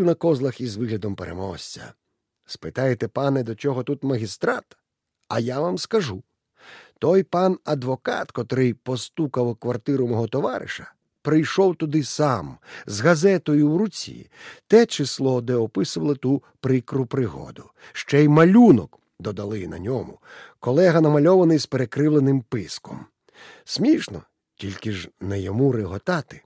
на козлах із виглядом переможця. Спитаєте, пане, до чого тут магістрат? А я вам скажу. Той пан адвокат, котрий постукав у квартиру мого товариша, прийшов туди сам, з газетою в руці, те число, де описували ту прикру пригоду. Ще й малюнок додали на ньому. Колега намальований з перекривленим писком. Смішно, тільки ж не йому реготати.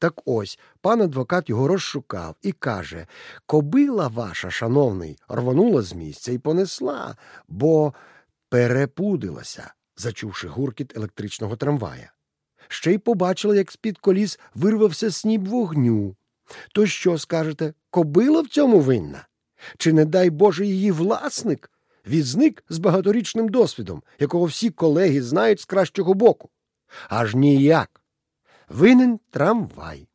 Так ось пан адвокат його розшукав і каже Кобила ваша, шановний, рвонула з місця і понесла, бо перепудилася, зачувши гуркіт електричного трамвая. Ще й побачила, як з-під коліс вирвався сніп вогню. То що скажете, кобила в цьому винна? Чи, не дай Боже, її власник? Відзник з багаторічним досвідом, якого всі колеги знають з кращого боку. Аж ніяк. Винен трамвай.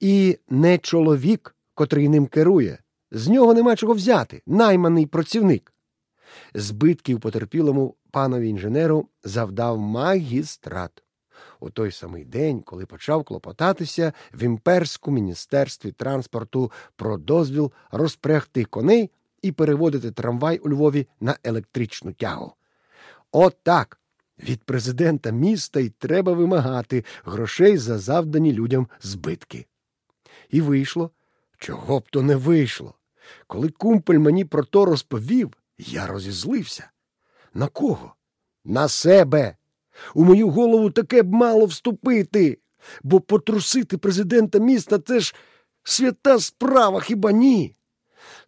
І не чоловік, котрий ним керує. З нього нема чого взяти, найманий працівник. Збитків потерпілому панові інженеру завдав магістрат. У той самий день, коли почав клопотатися в імперському міністерстві транспорту про дозвіл розпрягти коней і переводити трамвай у Львові на електричну тягу. Отак від президента міста й треба вимагати грошей за завдані людям збитки. І вийшло, чого б то не вийшло. Коли кумпель мені про то розповів, я розізлився. На кого? На себе. У мою голову таке б мало вступити, бо потрусити президента міста це ж свята справа, хіба ні?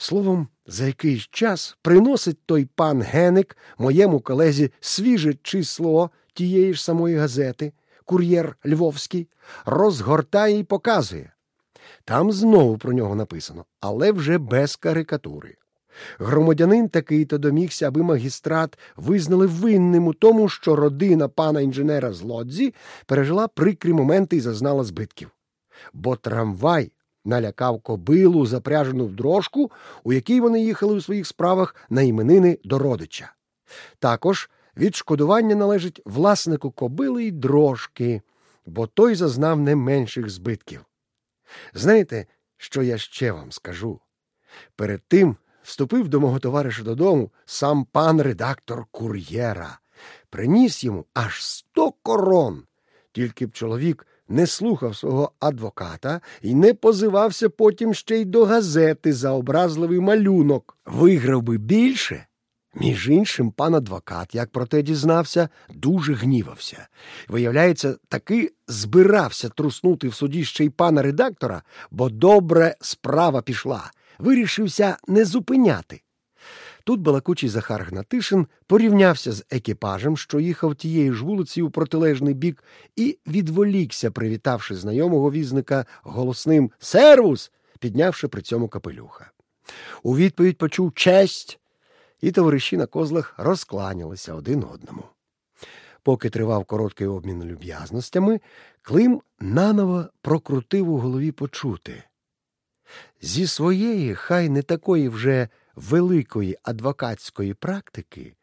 Словом, за якийсь час приносить той пан Геник моєму колезі свіже число тієї ж самої газети, кур'єр Львовський, розгортає і показує. Там знову про нього написано, але вже без карикатури. Громадянин такий то домігся, аби магістрат визнали винним у тому, що родина пана інженера з Лодзі пережила прикрі моменти і зазнала збитків. Бо трамвай налякав кобилу, запряжену в дрожку, у якій вони їхали у своїх справах на іменини до родича. Також відшкодування належить власнику кобили й дрожки, бо той зазнав не менших збитків. Знаєте, що я ще вам скажу? Перед тим вступив до мого товариша додому сам пан редактор кур'єра, приніс йому аж сто корон, тільки б чоловік не слухав свого адвоката і не позивався потім ще й до газети за образливий малюнок. Виграв би більше. Між іншим, пан адвокат, як про те дізнався, дуже гнівався. Виявляється, таки збирався труснути в суді ще й пана редактора, бо добре справа пішла, вирішився не зупиняти. Тут балакучий Захар Гнатишин порівнявся з екіпажем, що їхав тією ж вулиці у протилежний бік, і відволікся, привітавши знайомого візника голосним Сервус, піднявши при цьому капелюха. У відповідь почув честь, і товариші на козлах розкланялися один одному. Поки тривав короткий обмін люб'язностями, Клим наново прокрутив у голові почути. Зі своєї, хай не такої вже великої адвокатської практики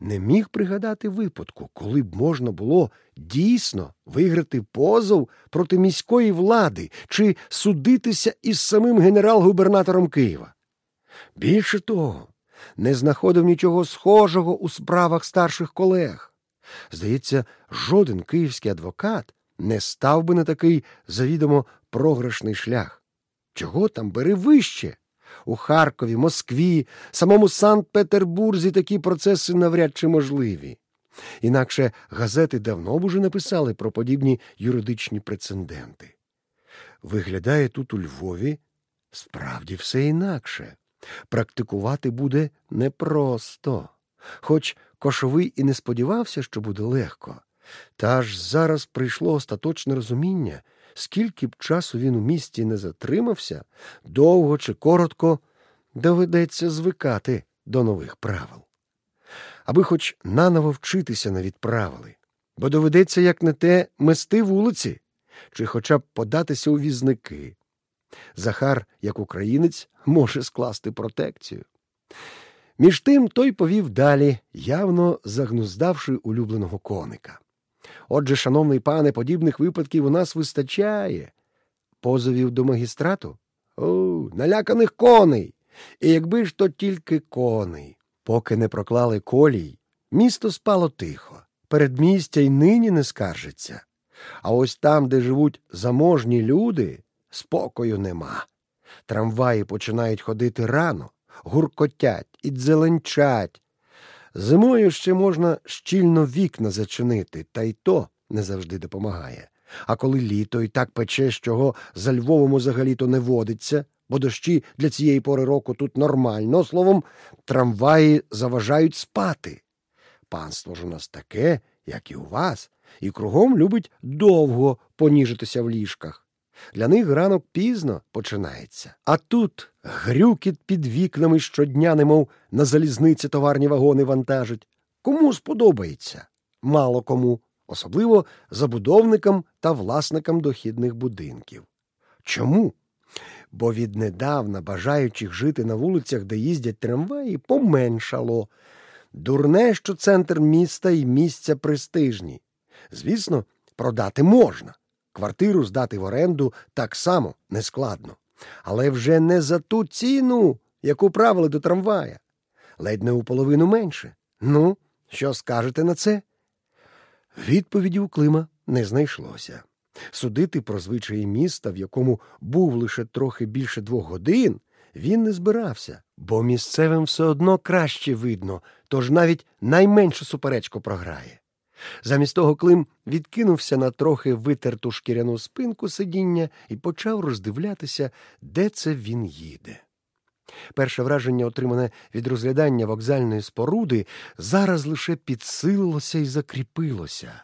не міг пригадати випадку, коли б можна було дійсно виграти позов проти міської влади чи судитися із самим генерал-губернатором Києва. Більше того, не знаходив нічого схожого у справах старших колег. Здається, жоден київський адвокат не став би на такий завідомо програшний шлях. Чого там бери вище? У Харкові, Москві, самому Санкт-Петербурзі такі процеси навряд чи можливі. Інакше газети давно б уже написали про подібні юридичні прецеденти. Виглядає тут у Львові справді все інакше. Практикувати буде непросто. Хоч кошовий і не сподівався, що буде легко, та ж зараз прийшло остаточне розуміння, скільки б часу він у місті не затримався, довго чи коротко доведеться звикати до нових правил. Аби хоч наново вчитися на відправили, бо доведеться, як не те, мести вулиці, чи хоча б податися у візники. Захар, як українець, може скласти протекцію. Між тим той повів далі, явно загнуздавши улюбленого коника. Отже, шановний пане, подібних випадків у нас вистачає. Позовів до магістрату? О, наляканих коней. І якби ж то тільки коней. Поки не проклали колій, місто спало тихо. Передмістя й нині не скаржиться. А ось там, де живуть заможні люди, спокою нема. Трамваї починають ходити рано, гуркотять і дзеленчать. Зимою ще можна щільно вікна зачинити, та й то не завжди допомагає. А коли літо і так пече, з чого за Львовом взагалі-то не водиться, бо дощі для цієї пори року тут нормально, словом, трамваї заважають спати. Панство ж у нас таке, як і у вас, і кругом любить довго поніжитися в ліжках. Для них ранок пізно починається. А тут грюкіт під вікнами щодня, немов на залізниці товарні вагони вантажить. Кому сподобається? Мало кому, особливо забудовникам та власникам дохідних будинків. Чому? Бо віднедавна бажаючих жити на вулицях, де їздять трамваї, поменшало. Дурне, що центр міста і місця престижні. Звісно, продати можна. Квартиру здати в оренду так само нескладно. Але вже не за ту ціну, яку правили до трамвая. Ледь не у половину менше. Ну, що скажете на це? Відповіді у Клима не знайшлося. Судити про звичаї міста, в якому був лише трохи більше двох годин, він не збирався, бо місцевим все одно краще видно, тож навіть найменшу суперечку програє. Замість того Клим відкинувся на трохи витерту шкіряну спинку сидіння і почав роздивлятися, де це він їде. Перше враження, отримане від розглядання вокзальної споруди, зараз лише підсилилося і закріпилося.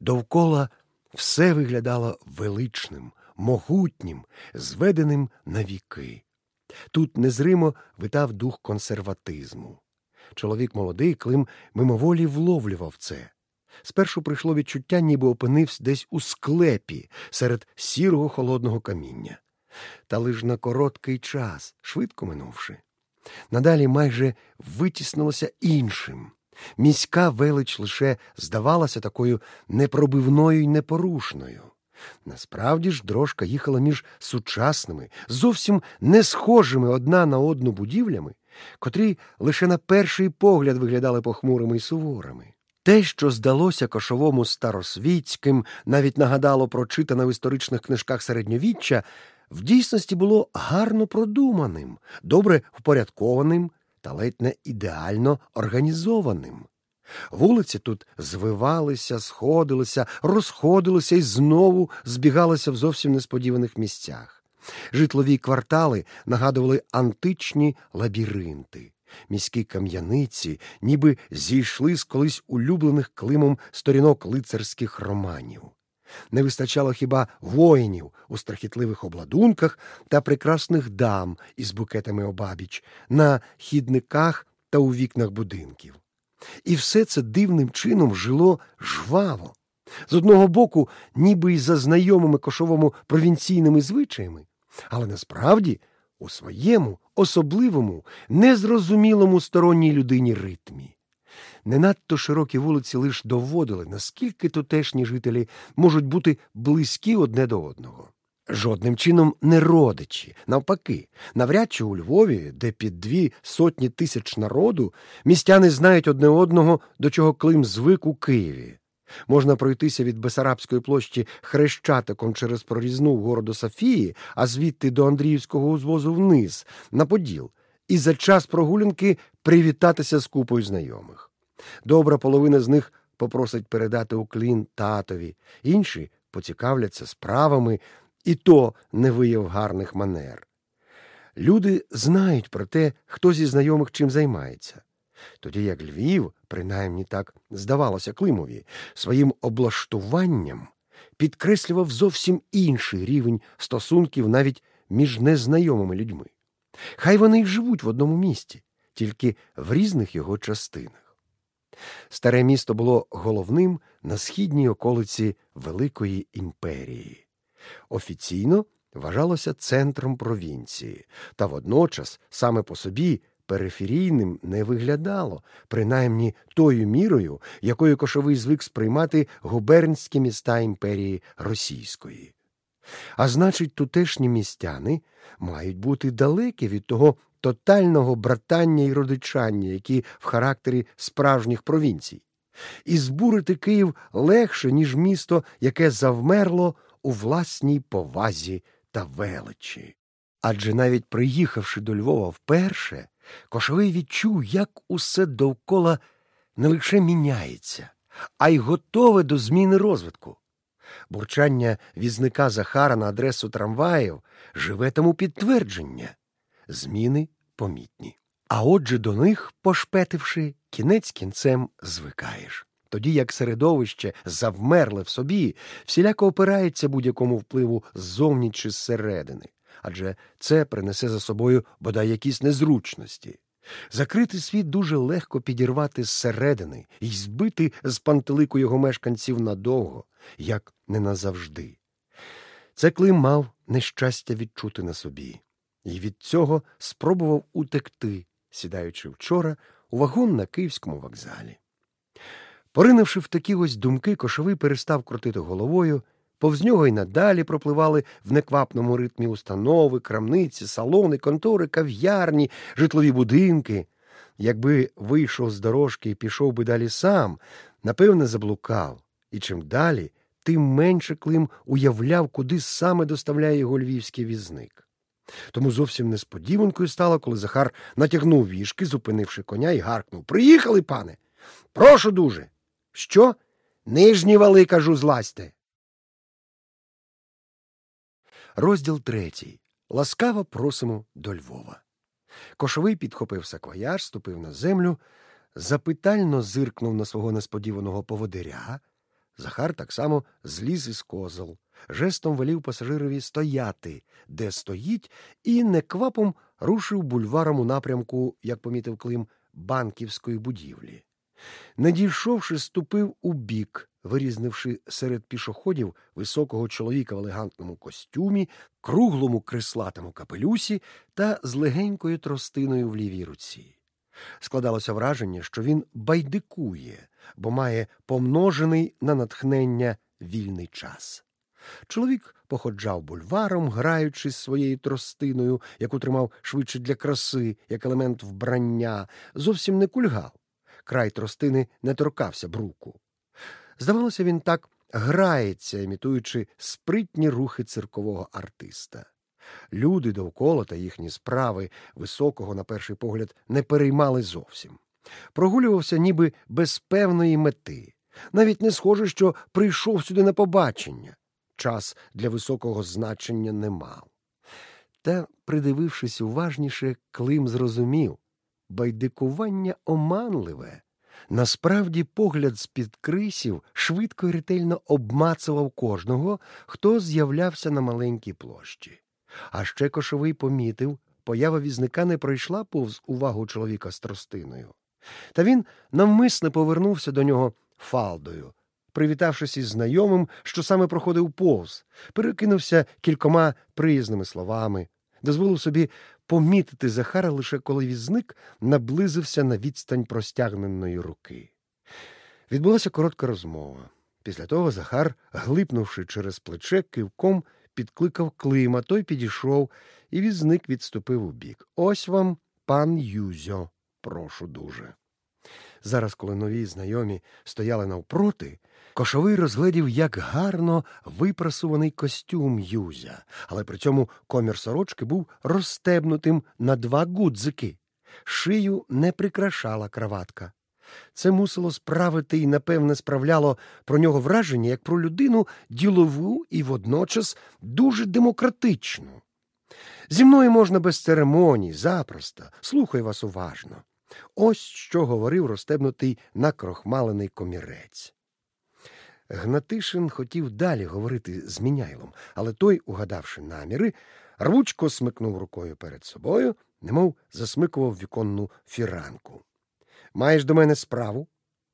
Довкола все виглядало величним, могутнім, зведеним на віки. Тут незримо витав дух консерватизму. Чоловік молодий Клим мимоволі вловлював це. Спершу прийшло відчуття, ніби опинився десь у склепі серед сірого холодного каміння. Та лиш на короткий час, швидко минувши. Надалі майже витіснилося іншим. Міська велич лише здавалася такою непробивною й непорушною. Насправді ж дрожка їхала між сучасними, зовсім не схожими одна на одну будівлями, котрі лише на перший погляд виглядали похмурими й суворими. Те, що здалося кошовому старосвітським, навіть нагадало про читане в історичних книжках середньовіччя, в дійсності було гарно продуманим, добре впорядкованим та ледь не ідеально організованим. Вулиці тут звивалися, сходилися, розходилися і знову збігалися в зовсім несподіваних місцях. Житлові квартали нагадували античні лабіринти. Міські кам'яниці ніби зійшли з колись улюблених климом сторінок лицарських романів. Не вистачало хіба воїнів у страхітливих обладунках та прекрасних дам із букетами обабіч на хідниках та у вікнах будинків. І все це дивним чином жило жваво. З одного боку, ніби й за знайомими кошовому провінційними звичаями, але насправді у своєму особливому, незрозумілому сторонній людині ритмі. Не надто широкі вулиці лише доводили, наскільки тутешні жителі можуть бути близькі одне до одного. Жодним чином не родичі. Навпаки, навряд чи у Львові, де під дві сотні тисяч народу, містяни знають одне одного, до чого Клим звик у Києві. Можна пройтися від Бесарабської площі хрещатиком через прорізну в городу Софії, а звідти до Андріївського узвозу вниз, на Поділ, і за час прогулянки привітатися з купою знайомих. Добра половина з них попросить передати уклін татові, інші поцікавляться справами, і то не вияв гарних манер. Люди знають про те, хто зі знайомих чим займається. Тоді як Львів, принаймні так здавалося Климові, своїм облаштуванням підкреслював зовсім інший рівень стосунків навіть між незнайомими людьми. Хай вони й живуть в одному місті, тільки в різних його частинах. Старе місто було головним на східній околиці Великої імперії. Офіційно вважалося центром провінції, та водночас саме по собі периферійним не виглядало, принаймні тою мірою, якою кошовий звик сприймати губернські міста імперії Російської. А значить, тутешні містяни мають бути далекі від того тотального братання і родичання, які в характері справжніх провінцій. І збурити Київ легше, ніж місто, яке завмерло у власній повазі та величі. Адже навіть приїхавши до Львова вперше, Кошовий відчув, як усе довкола не лише міняється, а й готове до зміни розвитку. Бурчання візника Захара на адресу трамваїв живе тому підтвердження зміни помітні. А отже до них, пошпетивши, кінець кінцем звикаєш. Тоді як середовище завмерле в собі, всіляко опирається будь-якому впливу ззовні чи зсередини, адже це принесе за собою бодай якісь незручності. Закритий світ дуже легко підірвати зсередини і збити з пантелику його мешканців надовго, як не назавжди. Це Клим мав нещастя відчути на собі, і від цього спробував утекти, сідаючи вчора у вагон на київському вокзалі. Поринивши в такі ось думки, кошовий перестав крутити головою, повз нього й надалі пропливали в неквапному ритмі установи, крамниці, салони, контори, кав'ярні, житлові будинки. Якби вийшов з дорожки і пішов би далі сам, напевне, заблукав, і чим далі, тим менше Клим уявляв, куди саме доставляє його львівський візник. Тому зовсім несподіванкою стало, коли Захар натягнув вішки, зупинивши коня, і гаркнув Приїхали, пане. Прошу дуже. Що? Нижні вали, кажу, злазьте. Розділ третій. Ласкаво просимо до Львова. Кошовий підхопив саквояж, ступив на землю, запитально зиркнув на свого несподіваного поводиря. Захар так само зліз із козел, жестом велів пасажирові стояти, де стоїть, і неквапом рушив бульваром у напрямку, як помітив Клим, банківської будівлі. Не дійшовши, ступив у бік, вирізнивши серед пішоходів високого чоловіка в елегантному костюмі, круглому крислатому капелюсі та з легенькою тростиною в лівій руці. Складалося враження, що він байдикує, бо має помножений на натхнення вільний час. Чоловік походжав бульваром, граючись своєю тростиною, яку тримав швидше для краси, як елемент вбрання, зовсім не кульгав. Край тростини не торкався бруку. Здавалося, він так грається, імітуючи спритні рухи циркового артиста. Люди довкола та їхні справи високого, на перший погляд, не переймали зовсім. Прогулювався ніби без певної мети. Навіть не схоже, що прийшов сюди на побачення. Час для високого значення не мав. Та, придивившись уважніше, Клим зрозумів байдикування оманливе. Насправді, погляд з-під крисів швидко і ретельно обмацував кожного, хто з'являвся на маленькій площі. А ще кошовий помітив, поява візника не пройшла повз увагу чоловіка з тростиною. Та він навмисне повернувся до нього фалдою, привітавшись із знайомим, що саме проходив повз, перекинувся кількома приязними словами, дозволив собі помітити Захара лише коли візник наблизився на відстань простягненої руки. Відбулася коротка розмова. Після того Захар, глипнувши через плече, кивком підкликав Клима, той підійшов, і візник відступив у бік. Ось вам пан Юзьо, прошу дуже. Зараз, коли нові знайомі стояли навпроти, кошовий розглядів, як гарно випрасуваний костюм Юзя, але при цьому комір сорочки був розстебнутим на два гудзики. Шию не прикрашала краватка. Це мусило справити і, напевне, справляло про нього враження як про людину ділову і водночас дуже демократичну. Зі мною можна без церемоній, запросто, слухай вас уважно. Ось що говорив розстебнутий накрохмалений комірець. Гнатишин хотів далі говорити з міняйлом, але той, угадавши наміри, рвучко смикнув рукою перед собою, немов засмикував віконну фіранку. Маєш до мене справу?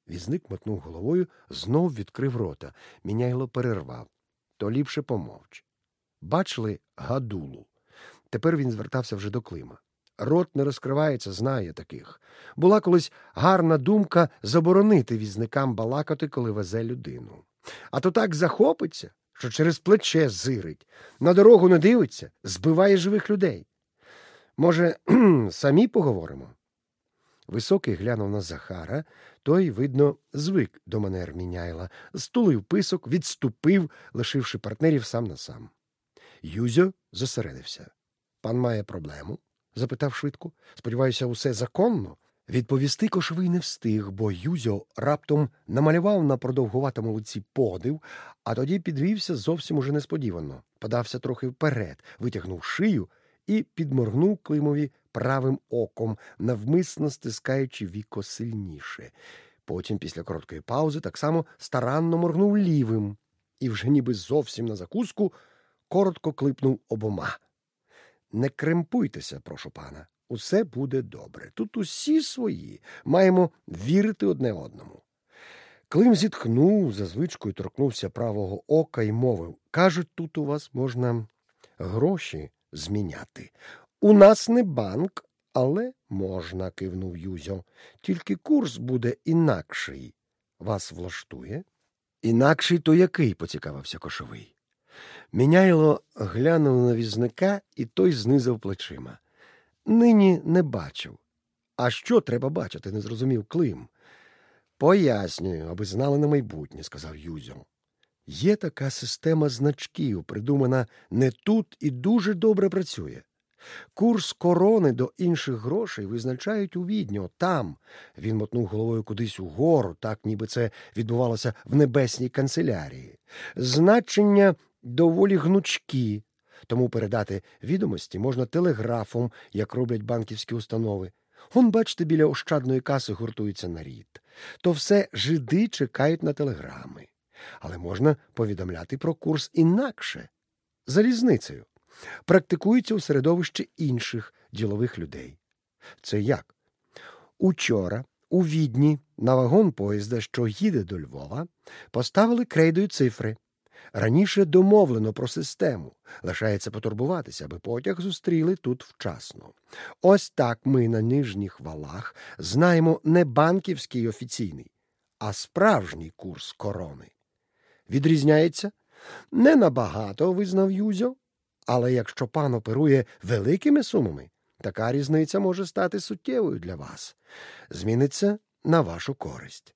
Візник мотнув головою, знов відкрив рота. Міняйло перервав. То ліпше помовч. Бачили гадулу. Тепер він звертався вже до Клима. Рот не розкривається, знає таких. Була колись гарна думка заборонити візникам балакати, коли везе людину. А то так захопиться, що через плече зирить, на дорогу не дивиться, збиває живих людей. Може, самі поговоримо? Високий глянув на Захара, той, видно, звик до манер міняйла, стулив писок, відступив, лишивши партнерів сам на сам. Юзьо зосередився. Пан має проблему? Запитав швидко. Сподіваюся, усе законно. Відповісти кошовий не встиг, бо Юзьо раптом намалював на продовгуватому лиці подив, а тоді підвівся зовсім уже несподівано, подався трохи вперед, витягнув шию і підморгнув Климові правим оком, навмисно стискаючи віко сильніше. Потім, після короткої паузи, так само старанно моргнув лівим і вже ніби зовсім на закуску коротко клипнув обома. Не кремпуйтеся, прошу пана, усе буде добре. Тут усі свої, маємо вірити одне одному. Клим зітхнув, за звичкою торкнувся правого ока і мовив Кажуть, тут у вас можна гроші зміняти. У нас не банк, але можна, кивнув Юзьо. Тільки курс буде інакший. Вас влаштує? Інакший то який? поцікавився кошовий. Міняйло глянув на візника, і той знизав плечима. Нині не бачив. А що треба бачити? не зрозумів Клим. Пояснюю, аби знали на майбутнє, сказав Юзьо. Є така система значків, придумана не тут і дуже добре працює. Курс корони до інших грошей визначають у відньо там. Він мотнув головою кудись угору, так ніби це відбувалося в небесній канцелярії. Значення доволі гнучкі, тому передати відомості можна телеграфом, як роблять банківські установи. Он, бачите, біля ощадної каси гуртується нарід. То все жиди чекають на телеграми. Але можна повідомляти про курс інакше залізницею. Практикується у середовищі інших ділових людей. Це як? Учора у відні на вагон поїзда, що їде до Львова, поставили крейдою цифри. Раніше домовлено про систему. Лишається потурбуватися, аби потяг зустріли тут вчасно. Ось так ми на нижніх валах знаємо не банківський офіційний, а справжній курс корони. Відрізняється? Не набагато, визнав Юзьо, але якщо пан оперує великими сумами, така різниця може стати суттєвою для вас. Зміниться на вашу користь.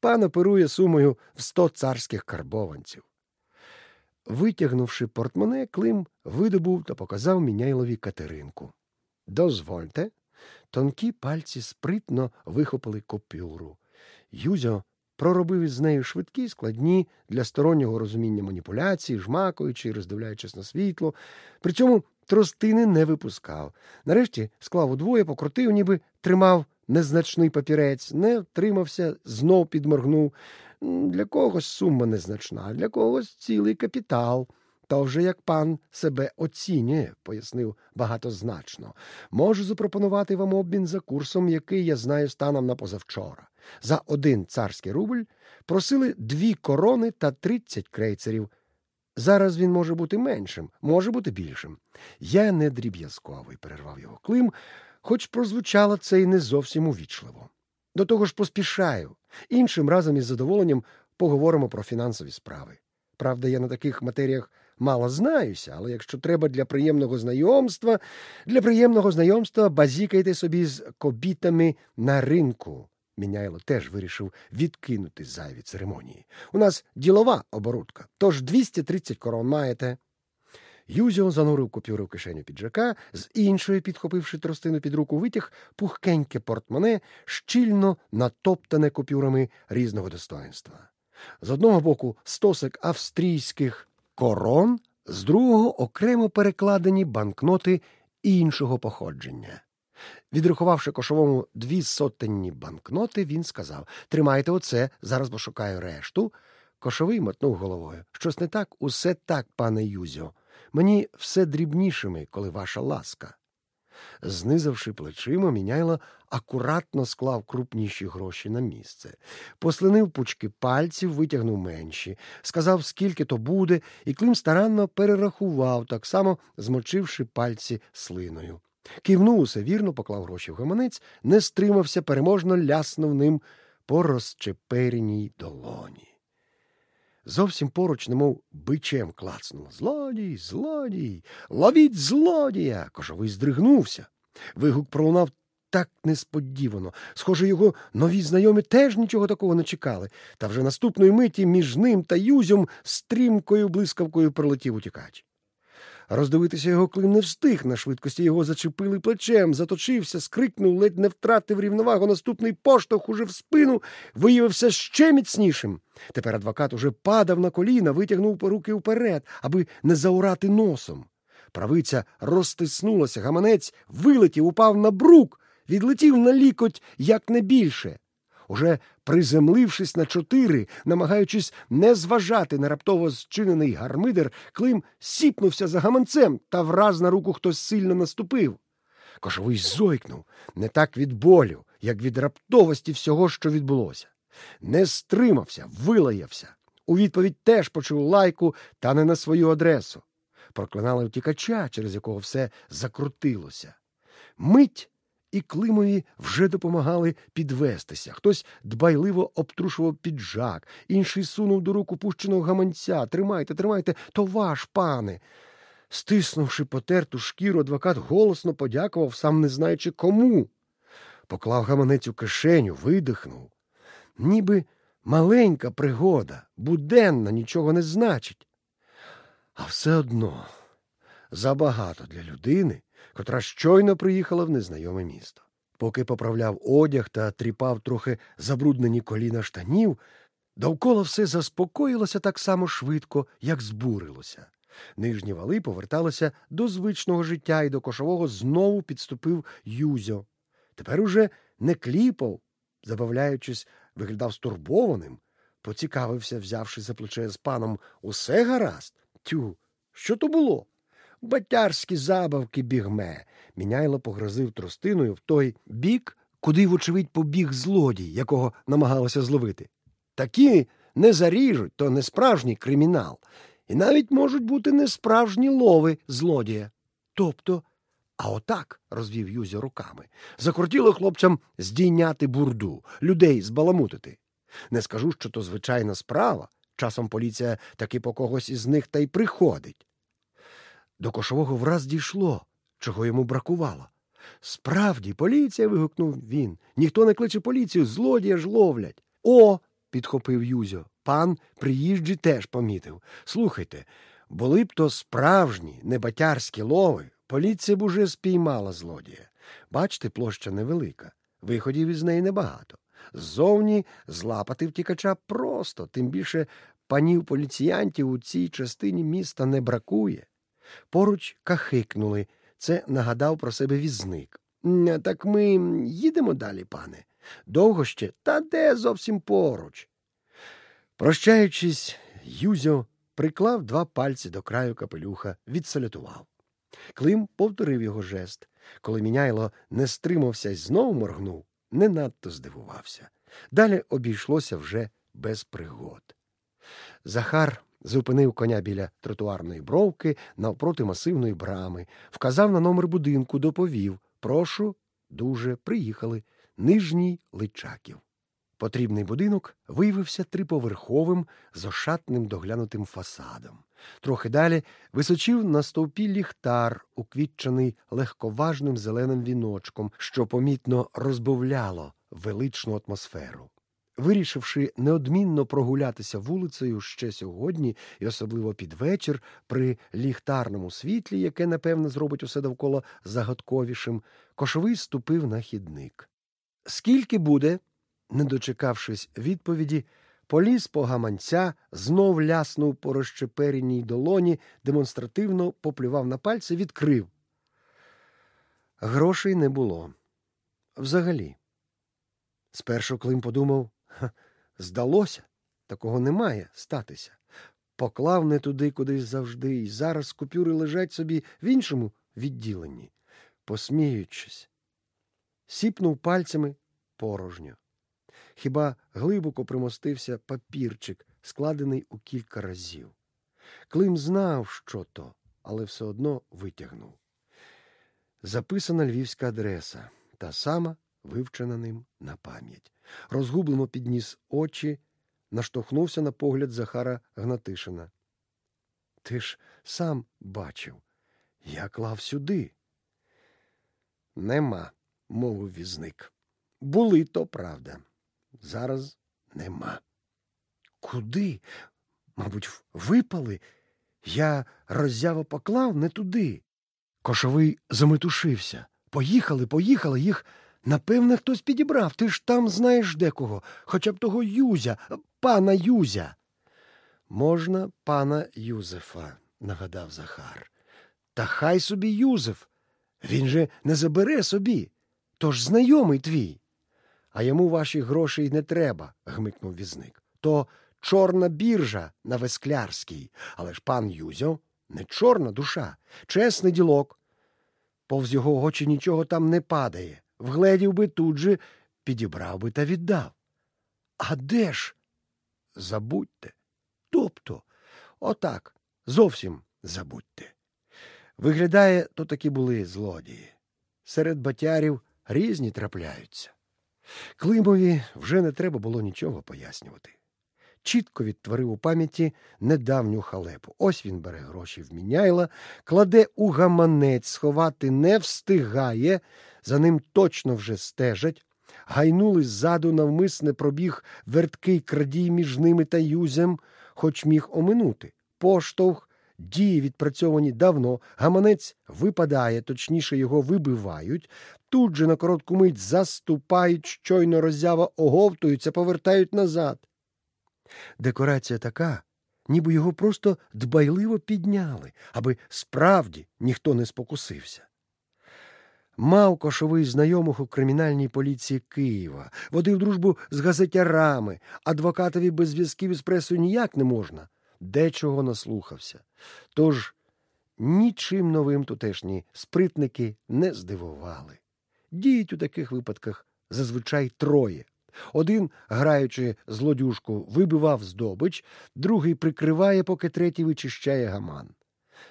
Пан оперує сумою в сто царських карбованців. Витягнувши портмоне, Клим видобув та показав міняйлові Катеринку. Дозвольте. Тонкі пальці спритно вихопили копюру. Юзьо проробив із нею швидкі, складні для стороннього розуміння маніпуляції, жмакуючи роздивляючись на світло. При цьому тростини не випускав. Нарешті склав удвоє, покрутив, ніби тримав незначний папірець, не втримався, знов підморгнув. Для когось сума незначна, для когось цілий капітал. Та вже як пан себе оцінює, пояснив багатозначно. Можу запропонувати вам обмін за курсом, який я знаю станом на позавчора. За один царський рубль просили дві корони та тридцять крейцерів. Зараз він може бути меншим, може бути більшим. Я не дріб'язковий, перервав його Клим, хоч прозвучало це й не зовсім увічливо. До того ж поспішаю. Іншим разом із задоволенням поговоримо про фінансові справи. Правда, я на таких матеріях мало знаюся, але якщо треба для приємного знайомства, для приємного знайомства базікайте собі з кобітами на ринку. Міняйло теж вирішив відкинути зайві церемонії. У нас ділова оборудка, тож 230 корон маєте. Юзіо занурив купюри в кишеню піджака, з іншої, підхопивши тростину під руку, витяг пухкеньке портмоне, щільно натоптане купюрами різного достоинства. З одного боку стосик австрійських корон, з другого окремо перекладені банкноти іншого походження. Відрахувавши кошовому дві сотенні банкноти, він сказав Тримайте оце, зараз пошукаю решту. Кошовий мотнув головою. Щось не так, усе так, пане Юзьо. Мені все дрібнішими, коли ваша ласка. Знизавши плечима, міняйло акуратно склав крупніші гроші на місце, послинив пучки пальців, витягнув менші, сказав, скільки то буде, і Клим старанно перерахував, так само змочивши пальці слиною. Кивнув усе вірно, поклав гроші в гаманець, не стримався, переможно ляснув ним по розчепереній долоні. Зовсім поруч, немов бичем клацнуло. Злодій, злодій, ловіть злодія. Кожовий здригнувся. Вигук пролунав так несподівано. Схоже, його нові знайомі теж нічого такого не чекали, та вже наступної миті між ним та Юзьом стрімкою блискавкою прилетів утікач. Роздивитися його клин не встиг на швидкості його зачепили плечем, заточився, скрикнув, ледь не втратив рівновагу. Наступний поштовх уже в спину виявився ще міцнішим. Тепер адвокат уже падав на коліна, витягнув поруки вперед, аби не заурати носом. Правиця розтиснулася, гаманець вилетів, упав на брук, відлетів на лікоть як не більше. Уже приземлившись на чотири, намагаючись не зважати на раптово зчинений гармидер, Клим сіпнувся за гаманцем, та враз на руку хтось сильно наступив. Кошовий зойкнув не так від болю, як від раптовості всього, що відбулося. Не стримався, вилаявся. У відповідь теж почув лайку, та не на свою адресу. Проклинали втікача, через якого все закрутилося. Мить і Климові вже допомагали підвестися. Хтось дбайливо обтрушував піджак, інший сунув до рук пущеного гаманця. Тримайте, тримайте, то ваш, пане. Стиснувши потерту шкіру, адвокат голосно подякував, сам не знаючи кому. Поклав гаманець у кишеню, видихнув. Ніби маленька пригода, буденна, нічого не значить. А все одно забагато для людини, котра щойно приїхала в незнайоме місто. Поки поправляв одяг та тріпав трохи забруднені коліна штанів, довкола все заспокоїлося так само швидко, як збурилося. Нижні вали поверталися до звичного життя, і до кошового знову підступив Юзьо. Тепер уже не кліпав, забавляючись, виглядав стурбованим, поцікавився, взявши за плече з паном усе гаразд. Тю, що то було? Батярські забавки бігме. Міняйло погрозив тростиною в той бік, куди, вочевидь, побіг злодій, якого намагалося зловити. Такі не заріжуть, то не справжній кримінал, і навіть можуть бути несправжні лови злодія. Тобто, а отак, розвів Юзя руками, закрутіло хлопцям здійняти бурду, людей збаламутити. Не скажу, що то звичайна справа. Часом поліція таки по когось із них та й приходить. До кошового враз дійшло, чого йому бракувало. Справді, поліція. вигукнув він. Ніхто не кличе поліцію, злодія ж ловлять. О. підхопив Юзьо. Пан приїжджий теж помітив. Слухайте, були б то справжні, небатярські лови, поліція б уже спіймала злодія. Бачите, площа невелика, виходів із неї небагато. Ззовні злапати втікача просто, тим більше панів поліціянтів у цій частині міста не бракує. Поруч кахикнули. Це нагадав про себе візник. Так ми їдемо далі, пане. Довго ще, та де зовсім поруч. Прощаючись, Юзьо приклав два пальці до краю капелюха, відсалютував. Клим повторив його жест. Коли міняйло не стримався й знову моргнув, не надто здивувався. Далі обійшлося вже без пригод. Захар зупинив коня біля тротуарної бровки навпроти масивної брами, вказав на номер будинку, доповів Прошу, дуже приїхали. Нижній Личаків. Потрібний будинок виявився триповерховим з ошатним доглянутим фасадом. Трохи далі височив на стовпі ліхтар, уквітчений легковажним зеленим віночком, що помітно розбавляло величну атмосферу. Вирішивши неодмінно прогулятися вулицею ще сьогодні, і особливо під вечір, при ліхтарному світлі, яке, напевне, зробить усе довкола загадковішим, кошовий ступив на хідник. Скільки буде? не дочекавшись відповіді, поліз по гаманця, знов ляснув по розчепереній долоні, демонстративно поплював на пальці, відкрив. Грошей не було. Взагалі. Спершу Клим подумав здалося, такого не має статися. Поклав не туди, кудись завжди, і зараз купюри лежать собі в іншому відділенні, посміючись. Сіпнув пальцями порожньо. Хіба глибоко примостився папірчик, складений у кілька разів. Клим знав, що то, але все одно витягнув. Записана львівська адреса, та сама вивчена ним на пам'ять. Розгублено підніс очі наштовхнувся на погляд Захара Гнатишина. Ти ж сам бачив, я клав сюди. Нема, мовив візник. Були то правда. Зараз нема. Куди? Мабуть, випали. Я роззяво поклав не туди. Кошовий заметушився. Поїхали, поїхали, їх, напевне, хтось підібрав. Ти ж там знаєш декого, хоча б того Юзя, пана Юзя. Можна пана Юзефа, нагадав Захар. Та хай собі Юзеф. Він же не забере собі. Тож знайомий твій. А йому ваші гроші й не треба, гмикнув візник. То чорна біржа на Весклярській. Але ж пан Юзьо не чорна душа, чесний ділок. Повз його очі нічого там не падає. Вгледів би тут же, підібрав би та віддав. А де ж? Забудьте. Тобто, отак, зовсім забудьте. Виглядає, то такі були злодії. Серед батярів різні трапляються. Климові вже не треба було нічого пояснювати. Чітко відтворив у пам'яті недавню халепу. Ось він бере гроші в міняйла, кладе у гаманець, сховати не встигає, за ним точно вже стежать. Гайнули ззаду навмисне пробіг верткий крадій між ними та юзем, хоч міг оминути. Поштовх, дії відпрацьовані давно, гаманець випадає, точніше його вибивають, тут же на коротку мить заступають, щойно роззява оговтуються, повертають назад. Декорація така, ніби його просто дбайливо підняли, аби справді ніхто не спокусився. Мав кошовий знайомих у кримінальній поліції Києва, водив дружбу з газетярами, адвокатові без зв'язків із пресою ніяк не можна, дечого наслухався. Тож нічим новим тутешні спритники не здивували. Діють у таких випадках зазвичай троє. Один, граючи злодюжку, вибивав здобич, другий прикриває, поки третій вичищає гаман.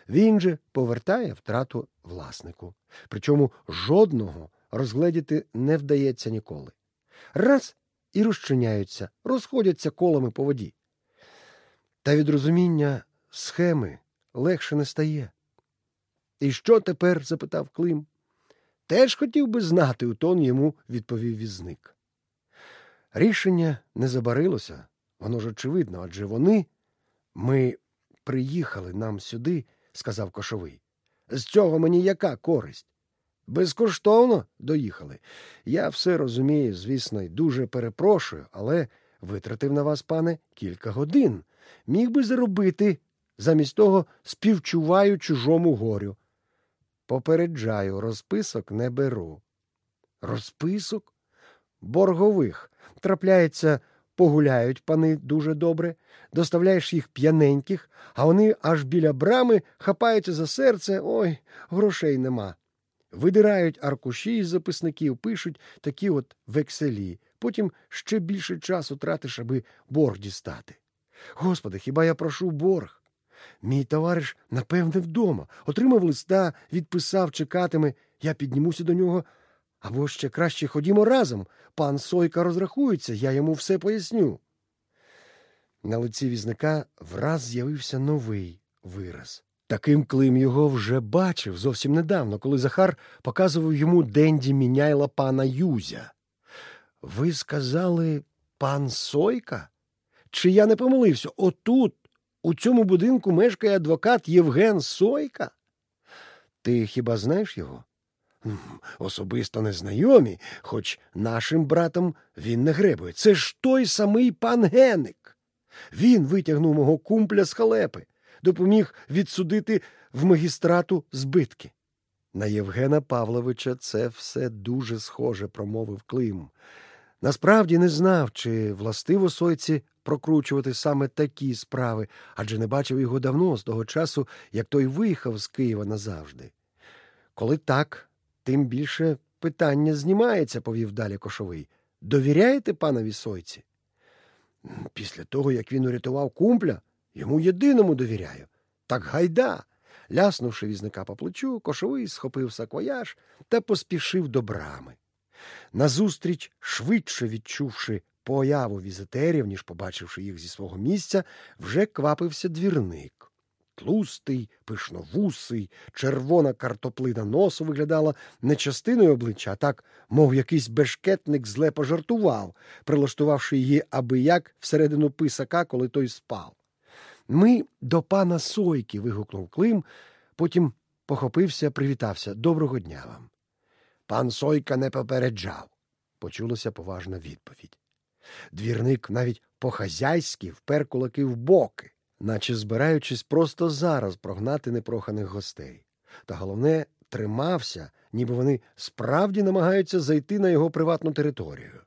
Він же повертає втрату власнику. Причому жодного розгледіти не вдається ніколи. Раз і розчиняються, розходяться колами по воді. Та від розуміння схеми легше не стає. І що тепер? запитав Клим. Теж хотів би знати, у тон йому відповів візник. Рішення не забарилося, воно ж очевидно, адже вони. Ми приїхали нам сюди, сказав Кошовий. З цього мені яка користь? Безкоштовно доїхали. Я все розумію, звісно, і дуже перепрошую, але витратив на вас, пане, кілька годин. Міг би заробити, замість того співчуваю чужому горю. Попереджаю, розписок не беру. Розписок? Боргових. Трапляється, погуляють пани дуже добре, доставляєш їх п'яненьких, а вони аж біля брами хапаються за серце, ой, грошей нема. Видирають аркуші із записників, пишуть такі от векселі. Потім ще більше часу тратиш, аби борг дістати. Господи, хіба я прошу борг? Мій товариш, напевне, вдома. Отримав листа, відписав, чекатиме. Я піднімуся до нього. Або ще краще ходімо разом. Пан Сойка розрахується, я йому все поясню. На лиці візника враз з'явився новий вираз. Таким Клим його вже бачив зовсім недавно, коли Захар показував йому денді міняйла пана Юзя. Ви сказали пан Сойка? Чи я не помилився? Отут, у цьому будинку мешкає адвокат Євген Сойка? Ти хіба знаєш його? Особисто незнайомі, хоч нашим братом він не гребує. Це ж той самий пан Геник. Він витягнув мого кумпля з халепи, допоміг відсудити в магістрату збитки. На Євгена Павловича це все дуже схоже, промовив Клим. Насправді не знав, чи властиво сойці прокручувати саме такі справи, адже не бачив його давно, з того часу, як той виїхав з Києва назавжди. Коли так, тим більше питання знімається, повів далі Кошовий. Довіряєте панові сойці? Після того, як він урятував кумпля, йому єдиному довіряю. Так гайда. Ляснувши візника по плечу, Кошовий схопив саквояж та поспішив до брами. Назустріч, швидше відчувши появу візитерів, ніж побачивши їх зі свого місця, вже квапився двірник. Тлустий, пишновусий, червона картоплина носу виглядала не частиною обличчя, а так, мов якийсь бешкетник зле пожартував, прилаштувавши її аби як всередину писака, коли той спав. Ми до пана Сойки. вигукнув Клим, потім похопився, привітався. Доброго дня вам. Пан Сойка не попереджав, почулася поважна відповідь. Двірник навіть по-хазяйськи впер кулаки в боки, наче збираючись просто зараз прогнати непроханих гостей. Та головне, тримався, ніби вони справді намагаються зайти на його приватну територію.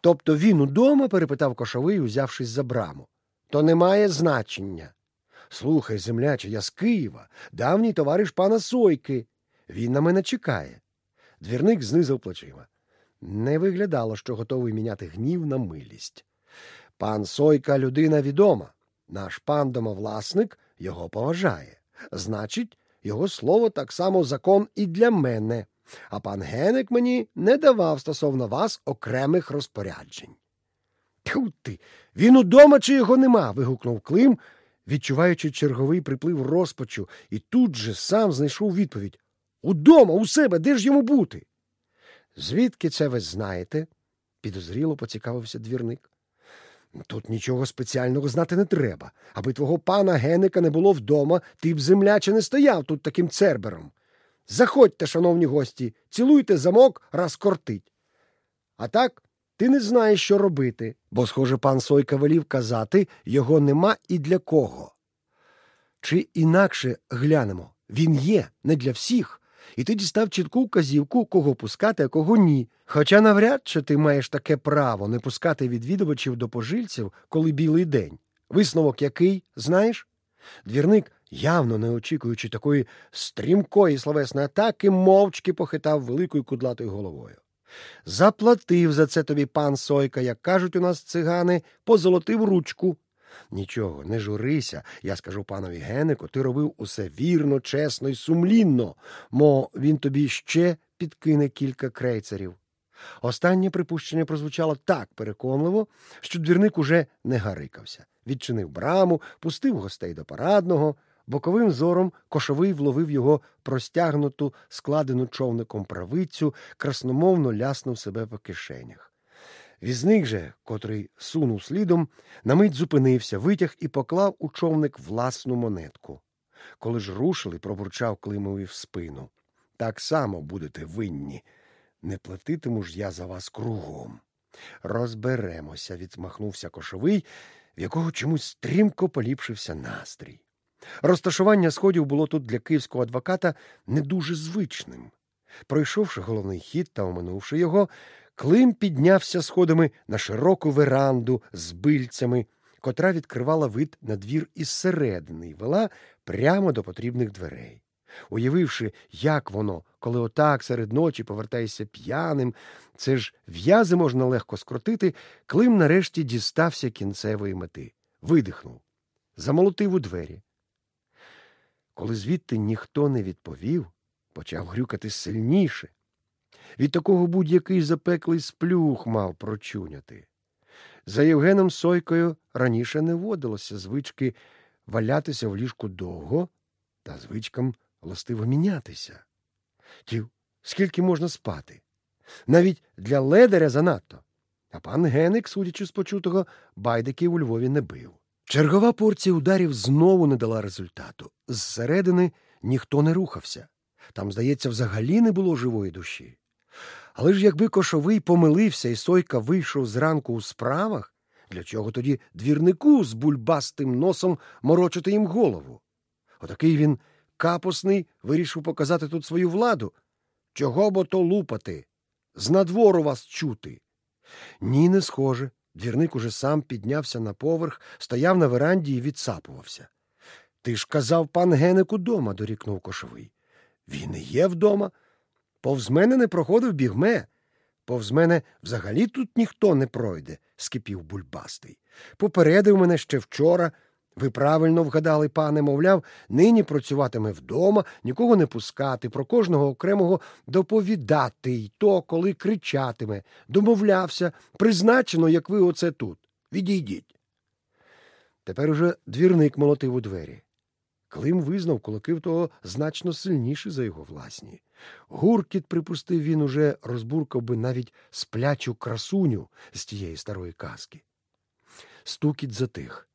Тобто він удома? перепитав кошовий, узявшись за браму. То не має значення. Слухай, земляче, я з Києва, давній товариш пана Сойки. Він на мене чекає. Двірник знизив плечима. Не виглядало, що готовий міняти гнів на милість. Пан Сойка людина відома. Наш пан домовласник його поважає. Значить, його слово так само закон і для мене, а пан Геник мені не давав стосовно вас окремих розпоряджень. Тьфу ти, він удома чи його нема? вигукнув Клим, відчуваючи черговий приплив розпачу, і тут же сам знайшов відповідь Удома, у себе, де ж йому бути? Звідки це ви знаєте? підозріло поцікавився двірник. Тут нічого спеціального знати не треба. Аби твого пана Геника не було вдома, ти б земляче не стояв тут таким цербером. Заходьте, шановні гості, цілуйте замок, раз кортить. А так ти не знаєш, що робити, бо, схоже, пан Сойка велів казати його нема і для кого. Чи інакше глянемо він є не для всіх, і ти дістав чітку вказівку, кого пускати, а кого ні. Хоча навряд чи ти маєш таке право не пускати відвідувачів до пожильців, коли білий день. Висновок який, знаєш? Двірник, явно не очікуючи такої стрімкої словесної атаки, мовчки похитав великою кудлатою головою. Заплатив за це тобі пан Сойка, як кажуть у нас цигани, позолотив ручку. Нічого, не журися, я скажу панові Генику, ти робив усе вірно, чесно і сумлінно, мо він тобі ще підкине кілька крейцерів. Останнє припущення прозвучало так переконливо, що двірник уже не гарикався. Відчинив браму, пустив гостей до парадного, боковим зором кошовий вловив його простягнуту, складену човником правицю, красномовно ляснув себе по кишенях. Візник же, котрий сунув слідом, на мить зупинився, витяг і поклав у човник власну монетку. Коли ж рушили, пробурчав Климові в спину. Так само будете винні. Не платитиму ж я за вас кругом. Розберемося, відмахнувся кошовий, в якого чомусь стрімко поліпшився настрій. Розташування сходів було тут для київського адвоката не дуже звичним. Пройшовши головний хід та оминувши його, Клим піднявся сходами на широку веранду з бильцями, котра відкривала вид на двір із середини і вела прямо до потрібних дверей. Уявивши, як воно, коли отак серед ночі повертаєшся п'яним, це ж в'язи можна легко скрутити, Клим нарешті дістався кінцевої мети. Видихнув, замолотив у двері. Коли звідти ніхто не відповів, почав грюкати сильніше. Від такого будь-який запеклий сплюх мав прочуняти. За Євгеном Сойкою раніше не водилося звички валятися в ліжку довго та звичкам властиво мінятися. Тів, скільки можна спати? Навіть для ледаря занадто. А пан Геник, судячи з почутого, байдиків у Львові не бив. Чергова порція ударів знову не дала результату. Зсередини ніхто не рухався. Там, здається, взагалі не було живої душі. Але ж якби кошовий помилився і Сойка вийшов зранку у справах, для чого тоді двірнику з бульбастим носом морочити їм голову? Отакий він капосний вирішив показати тут свою владу. Чого бо то лупати? З надвору вас чути. Ні, не схоже. Двірник уже сам піднявся на поверх, стояв на веранді і відсапувався. Ти ж казав пан Геник удома, дорікнув кошовий. Він і є вдома. Повз мене не проходив бігме. Повз мене взагалі тут ніхто не пройде, скипів бульбастий. Попередив мене ще вчора. Ви правильно вгадали, пане, мовляв, нині працюватиме вдома, нікого не пускати, про кожного окремого доповідати й то, коли кричатиме, домовлявся, призначено, як ви оце тут. Відійдіть. Тепер уже двірник молотив у двері. Клим визнав кулаки в того значно сильніші за його власні. Гуркіт, припустив він, уже розбуркав би навіть сплячу красуню з тієї старої казки. Стукіт затих.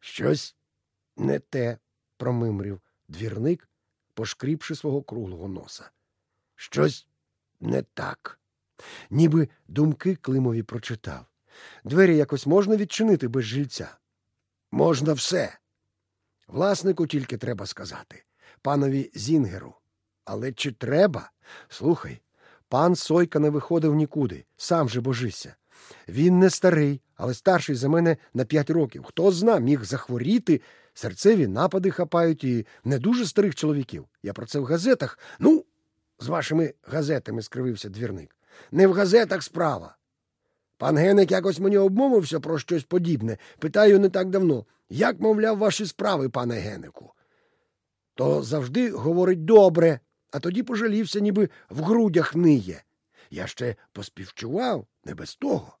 Щось не те, промимрів двірник, пошкріпши свого круглого носа. Щось не так. Ніби думки Климові прочитав. Двері якось можна відчинити без жильця. Можна все. Власнику тільки треба сказати, панові Зінгеру. Але чи треба? Слухай, пан Сойка не виходив нікуди, сам же божися. Він не старий, але старший за мене на п'ять років. Хто зна, міг захворіти, серцеві напади хапають і не дуже старих чоловіків. Я про це в газетах. Ну, з вашими газетами скривився двірник. Не в газетах справа. Пан Геник якось мені обмовився про щось подібне. Питаю не так давно. Як, мовляв, ваші справи, пане Генику? То завжди говорить добре, а тоді пожалівся, ніби в грудях ниє. Я ще поспівчував, не без того.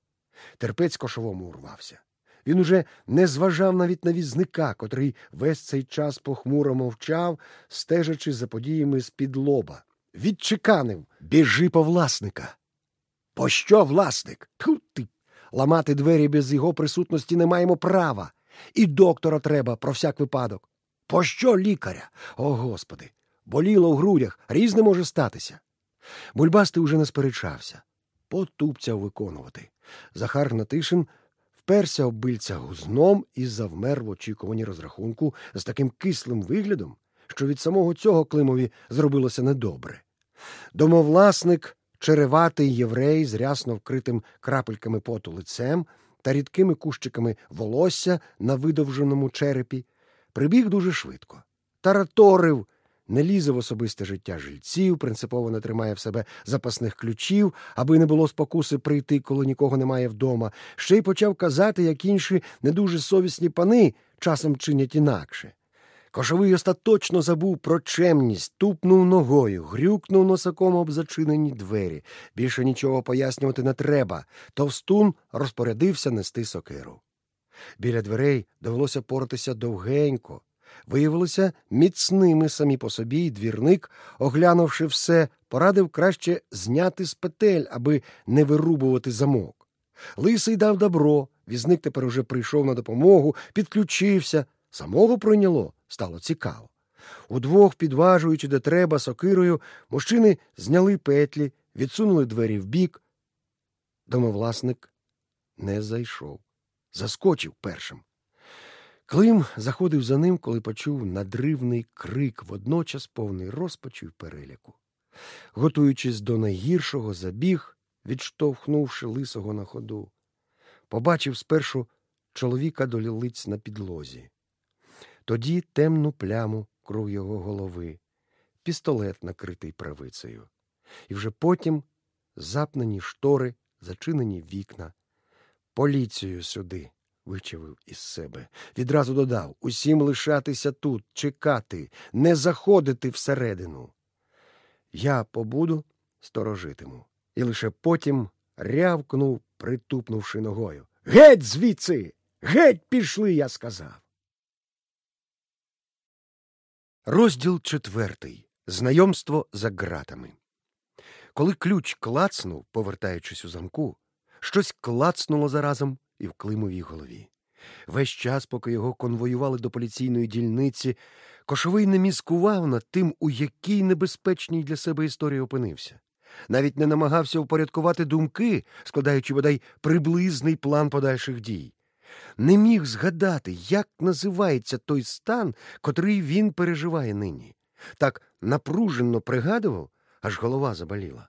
Терпець кошовому урвався. Він уже не зважав навіть на візника, котрий весь цей час похмуро мовчав, стежачи за подіями з-під лоба. Відчеканив біжи по власника. Пощо власник? Тьфу ти! Ламати двері без його присутності не маємо права. І доктора треба про всяк випадок. Пощо лікаря? О, Господи! Боліло в грудях, різне може статися. Бульбастий уже не сперечався, потупцяв виконувати. Захар Гнатишин вперся оббильця гузном і завмер в очікуванні розрахунку з таким кислим виглядом, що від самого цього Климові зробилося недобре. Домовласник, череватий єврей з рясно вкритим крапельками поту лицем та рідкими кущиками волосся на видовженому черепі, прибіг дуже швидко. Тараторив, не лізе в особисте життя жильців, принципово не тримає в себе запасних ключів, аби не було спокуси прийти, коли нікого немає вдома, ще й почав казати, як інші не дуже совісні пани часом чинять інакше. Кошовий остаточно забув про чемність, тупнув ногою, грюкнув носаком об зачинені двері. Більше нічого пояснювати не треба. Товстун розпорядився нести сокиру. Біля дверей довелося поратися довгенько. Виявилися міцними самі по собі, і двірник, оглянувши все, порадив краще зняти з петель, аби не вирубувати замок. Лисий дав добро, візник тепер уже прийшов на допомогу, підключився. Самого пройняло, стало цікаво. Удвох, підважуючи, де треба, сокирою, мужчини зняли петлі, відсунули двері вбік. Домовласник не зайшов, заскочив першим. Клим заходив за ним, коли почув надривний крик, водночас повний розпачу й переляку. Готуючись до найгіршого, забіг, відштовхнувши лисого на ходу. Побачив спершу чоловіка до лілиць на підлозі. Тоді темну пляму круг його голови, пістолет, накритий правицею, і вже потім запнені штори, зачинені вікна. Поліцію сюди вичавив із себе. Відразу додав усім лишатися тут, чекати, не заходити всередину. Я побуду, сторожитиму, і лише потім рявкнув, притупнувши ногою. Геть звідси! Геть пішли, я сказав. Розділ четвертий. Знайомство за ґратами. Коли ключ клацнув, повертаючись у замку, щось клацнуло заразом і в Климовій голові. Весь час, поки його конвоювали до поліційної дільниці, Кошовий не міскував над тим, у якій небезпечній для себе історії опинився. Навіть не намагався упорядкувати думки, складаючи бодай приблизний план подальших дій. Не міг згадати, як називається той стан, котрий він переживає нині. Так напружено пригадував, аж голова заболіла.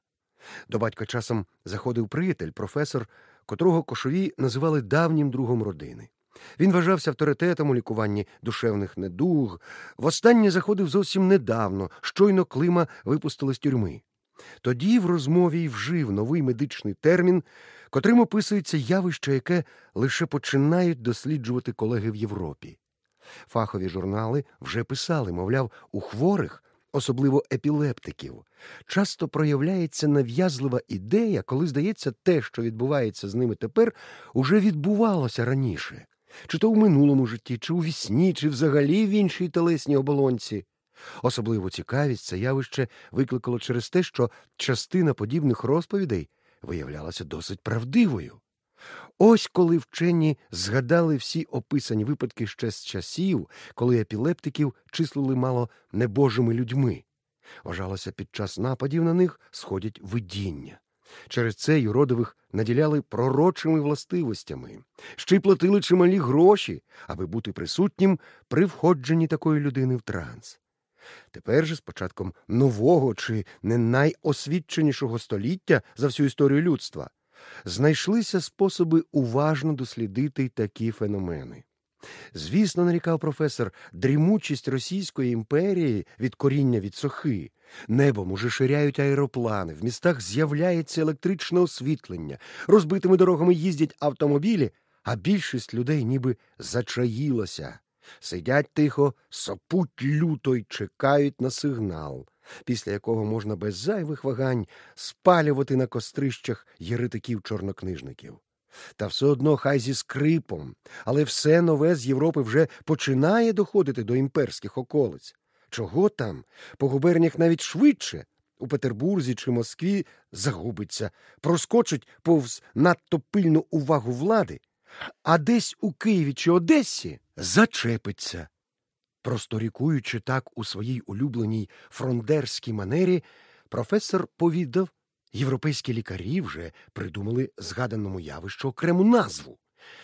До батька часом заходив приятель, професор, котрого кошові називали давнім другом родини. Він вважався авторитетом у лікуванні душевних недуг. Востаннє заходив зовсім недавно, щойно Клима випустили з тюрми. Тоді в розмові й вжив новий медичний термін, котрим описується явище, яке лише починають досліджувати колеги в Європі Фахові журнали вже писали, мовляв, у хворих, особливо епілептиків, часто проявляється нав'язлива ідея, коли здається, те, що відбувається з ними тепер, уже відбувалося раніше, чи то в минулому житті, чи у вісні, чи взагалі в іншій телесній оболонці. Особливу цікавість це явище викликало через те, що частина подібних розповідей виявлялася досить правдивою. Ось коли вчені згадали всі описані випадки ще з часів, коли епілептиків числили мало небожими людьми. Вважалося, під час нападів на них сходять видіння. Через це юродових наділяли пророчими властивостями, ще й платили чималі гроші, аби бути присутнім при входженні такої людини в транс. Тепер же, з початком нового чи не найосвідченішого століття за всю історію людства, знайшлися способи уважно дослідити такі феномени. Звісно, нарікав професор, дрімучість Російської імперії від коріння від сохи. Небом уже ширяють аероплани, в містах з'являється електричне освітлення, розбитими дорогами їздять автомобілі, а більшість людей ніби зачаїлася. Сидять тихо, сопуть люто й чекають на сигнал, після якого можна без зайвих вагань спалювати на кострищах єретиків чорнокнижників. Та все одно хай зі скрипом, але все нове з Європи вже починає доходити до імперських околиць. Чого там? По губерніях навіть швидше. У Петербурзі чи Москві загубиться, проскочить повз надто пильну увагу влади, а десь у Києві чи Одесі зачепиться. Просторікуючи так у своїй улюбленій фрондерській манері, професор повідав, європейські лікарі вже придумали згаданому явищу окрему назву.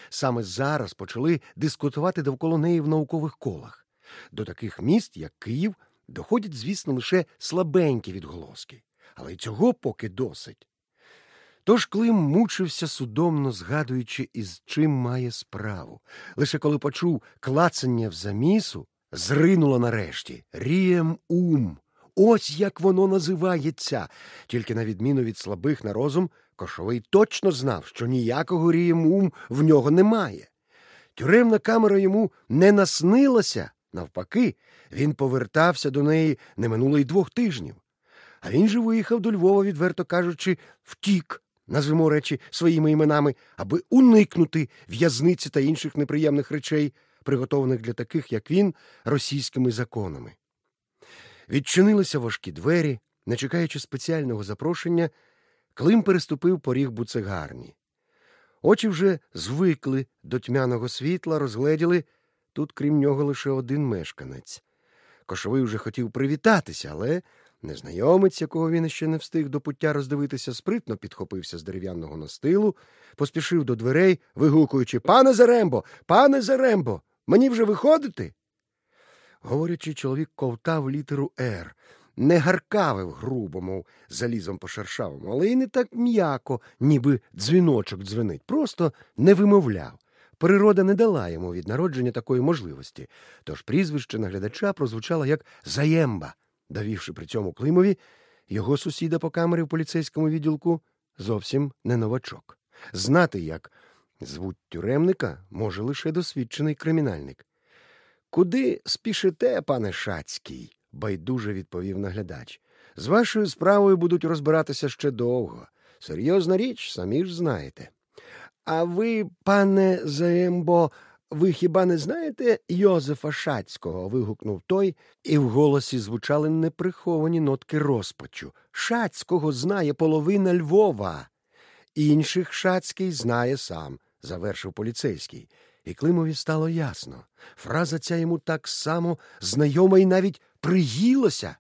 Саме зараз почали дискутувати довкола неї в наукових колах. До таких міст, як Київ, доходять, звісно, лише слабенькі відголоски, але й цього поки досить. Тож Клим мучився судомно, згадуючи, із чим має справу. Лише коли почув клацання в замісу, зринуло нарешті Рієм ум. Ось як воно називається. Тільки на відміну від слабих на розум, Кошовий точно знав, що ніякого рієм ум в нього немає. Тюремна камера йому не наснилася. Навпаки, він повертався до неї не минуло й двох тижнів. А він же виїхав до Львова, відверто кажучи, втік, назвемо речі своїми іменами, аби уникнути в'язниці та інших неприємних речей, приготованих для таких, як він, російськими законами. Відчинилися важкі двері, не чекаючи спеціального запрошення, Клим переступив поріг буцегарні. Очі вже звикли до тьмяного світла, розгледіли тут, крім нього, лише один мешканець. Кошовий вже хотів привітатися, але незнайомець, якого він ще не встиг до пуття роздивитися, спритно підхопився з дерев'яного настилу, поспішив до дверей, вигукуючи Пане Зарембо, пане Зарембо, мені вже виходити? Говорячи, чоловік ковтав літеру Р, не гаркавив грубо, мов залізом по шершавому, але й не так м'яко, ніби дзвіночок дзвенить, просто не вимовляв. Природа не дала йому від народження такої можливості, тож прізвище наглядача прозвучало як Заємба, довівши при цьому Климові його сусіда по камері в поліцейському відділку зовсім не новачок. Знати, як звуть тюремника, може лише досвідчений кримінальник. Куди спішите, пане Шацький? байдуже відповів наглядач. З вашою справою будуть розбиратися ще довго. Серйозна річ, самі ж знаєте. А ви, пане Заембо, ви хіба не знаєте Йозефа Шацького? вигукнув той, і в голосі звучали неприховані нотки розпачу. Шацького знає половина Львова. Інших Шацький знає сам, завершив поліцейський. І Климові стало ясно. Фраза ця йому так само знайома і навіть приїлася.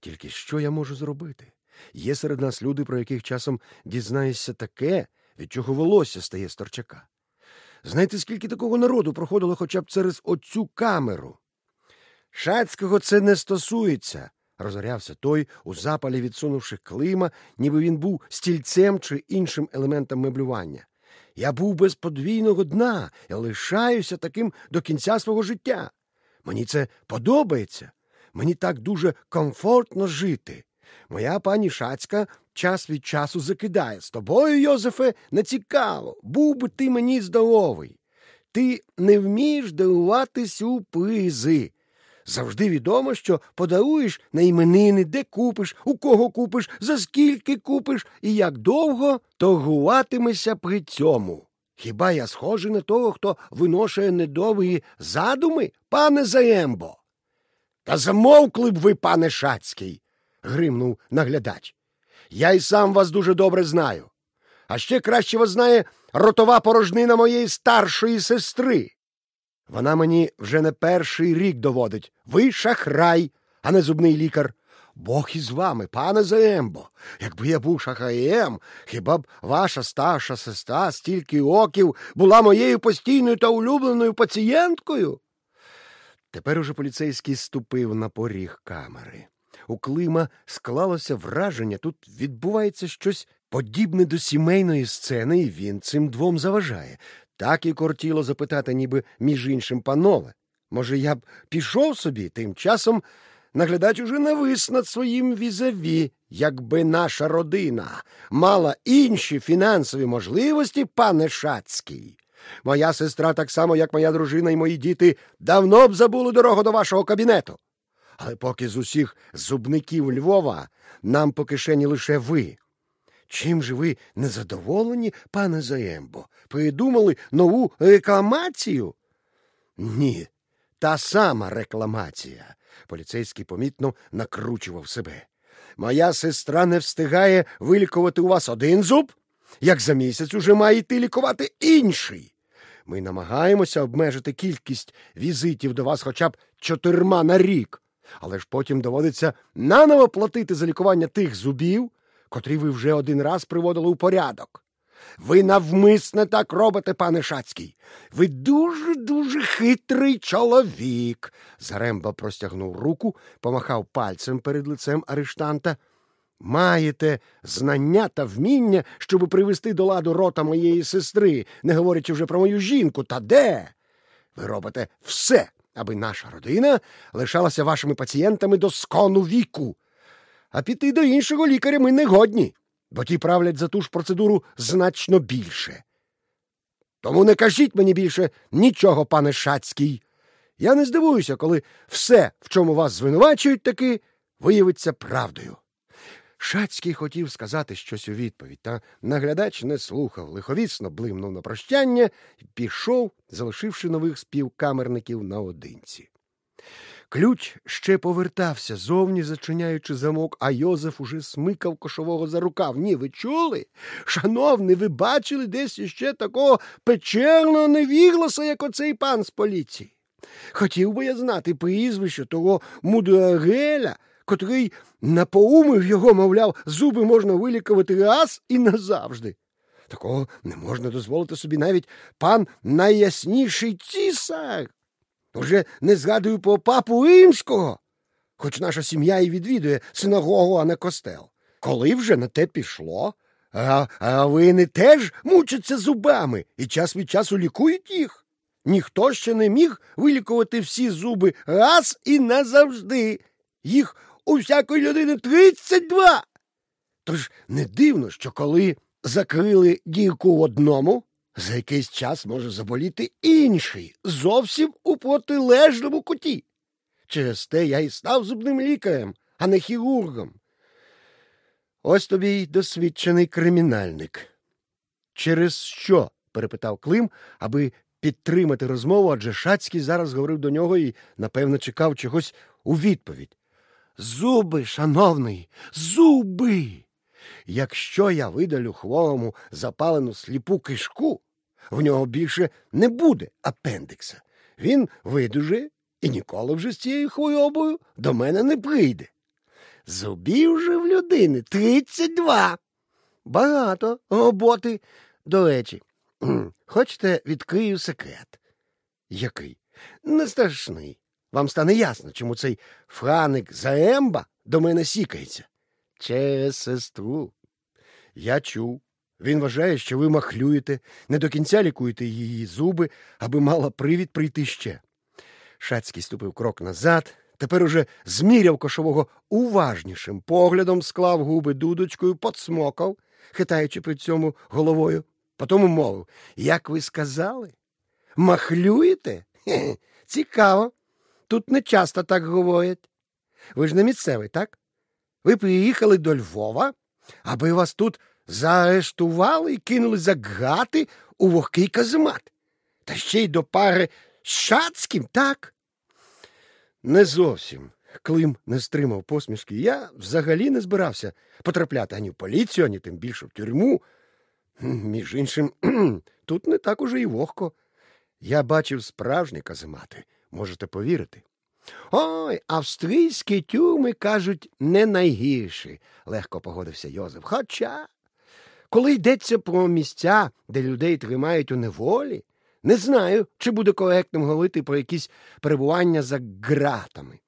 Тільки що я можу зробити? Є серед нас люди, про яких часом дізнаєшся таке, від чого волосся стає сторчака. Знаєте, скільки такого народу проходило хоча б через оцю камеру? Шацького це не стосується, розорявся той, у запалі відсунувши клима, ніби він був стільцем чи іншим елементом меблювання. Я був без подвійного дна і лишаюся таким до кінця свого життя. Мені це подобається. Мені так дуже комфортно жити. Моя пані Шацька час від часу закидає з тобою, Йозефе, не цікаво, був би ти мені здоровий. ти не вмієш дивуватись у пизи. Завжди відомо, що подаруєш на іменини, де купиш, у кого купиш, за скільки купиш і як довго торгуватимешся при цьому. Хіба я схожий на того, хто виношує недовгі задуми, пане Заємбо? Та замовкли б ви, пане Шацький, гримнув наглядач. Я й сам вас дуже добре знаю. А ще краще вас знає ротова порожнина моєї старшої сестри. Вона мені вже не перший рік доводить. Ви шахрай, а не зубний лікар. Бог із вами, пане Заембо. Якби я був шахраєм, хіба б ваша старша сестра стільки оків була моєю постійною та улюбленою пацієнткою? Тепер уже поліцейський ступив на поріг камери. У Клима склалося враження, тут відбувається щось подібне до сімейної сцени, і він цим двом заважає. Так і кортіло запитати, ніби між іншим, панове. Може, я б пішов собі, тим часом наглядач уже навис над своїм візаві, якби наша родина мала інші фінансові можливості, пане Шацький. Моя сестра, так само, як моя дружина і мої діти, давно б забули дорогу до вашого кабінету. Але поки з усіх зубників Львова нам по кишені лише ви. Чим же ви незадоволені, пане Заємбо? Придумали нову рекламацію? Ні, та сама рекламація. Поліцейський помітно накручував себе. Моя сестра не встигає вилікувати у вас один зуб, як за місяць уже має йти лікувати інший. Ми намагаємося обмежити кількість візитів до вас хоча б чотирма на рік, але ж потім доводиться наново платити за лікування тих зубів, котрі ви вже один раз приводили у порядок. Ви навмисне так робите, пане Шацький. Ви дуже дуже хитрий чоловік. Заремба простягнув руку, помахав пальцем перед лицем арештанта. Маєте знання та вміння, щоб привести до ладу рота моєї сестри, не говорячи вже про мою жінку, та де? Ви робите все, аби наша родина лишалася вашими пацієнтами до скону віку. А піти до іншого лікаря ми не годні, бо ті правлять за ту ж процедуру значно більше. Тому не кажіть мені більше нічого, пане Шацький. Я не здивуюся, коли все, в чому вас звинувачують, таки виявиться правдою. Шацький хотів сказати щось у відповідь, та наглядач не слухав, лиховісно блимнув на прощання і пішов, залишивши нових співкамерників наодинці. Ключ ще повертався, зовні зачиняючи замок, а Йозеф уже смикав кошового за рукав. Ні, ви чули? Шановний, ви бачили десь іще такого печерного невігласа, як оцей пан з поліції. Хотів би я знати прізвище того мудрагеля, котрий напоумив його, мовляв, зуби можна вилікувати раз і назавжди. Такого не можна дозволити собі навіть пан найясніший цісар. Уже не згадую по папу римського, хоч наша сім'я і відвідує синагогу, а не костел. Коли вже на те пішло, а, а вони теж мучаться зубами і час від часу лікують їх. Ніхто ще не міг вилікувати всі зуби раз і назавжди. Їх у всякої людини тридцять два. Тож не дивно, що коли закрили дірку в одному, за якийсь час може заболіти інший, зовсім у протилежному куті. Через те я і став зубним лікарем, а не хірургом. Ось тобі й досвідчений кримінальник. Через що? перепитав Клим, аби підтримати розмову, адже Шацький зараз говорив до нього і, напевно, чекав чогось у відповідь. Зуби, шановний, зуби. Якщо я видалю хворому запалену сліпу кишку, в нього більше не буде апендикса. Він видуже і ніколи вже з цією хворобою до мене не прийде. Зубів же в людини тридцять два. Багато роботи. До речі, хочете відкрию секрет? Який? Не страшний. Вам стане ясно, чому цей франик Заемба до мене сікається. Через сестру. Я чув. Він вважає, що ви махлюєте, не до кінця лікуєте її зуби, аби мала привід прийти ще. Шацький ступив крок назад, тепер уже зміряв кошового уважнішим поглядом, склав губи дудочкою, подсмокав, хитаючи при цьому головою. Потому мовив, як ви сказали, Махлюєте? Цікаво. Тут не часто так говорять. Ви ж не місцевий, так? Ви приїхали до Львова, аби вас тут заарештували і кинули за гати у вогкий каземат. Та ще й до пари з Шацьким, так? Не зовсім. Клим не стримав посмішки. Я взагалі не збирався потрапляти ані в поліцію, ані тим більше в тюрму. Між іншим, тут не так уже і вогко. Я бачив справжні каземати, можете повірити. Ой, австрійські тюрми, кажуть, не найгірші, легко погодився Йозеф. Хоча, коли йдеться про місця, де людей тримають у неволі, не знаю, чи буде коректним говорити про якісь перебування за ґратами.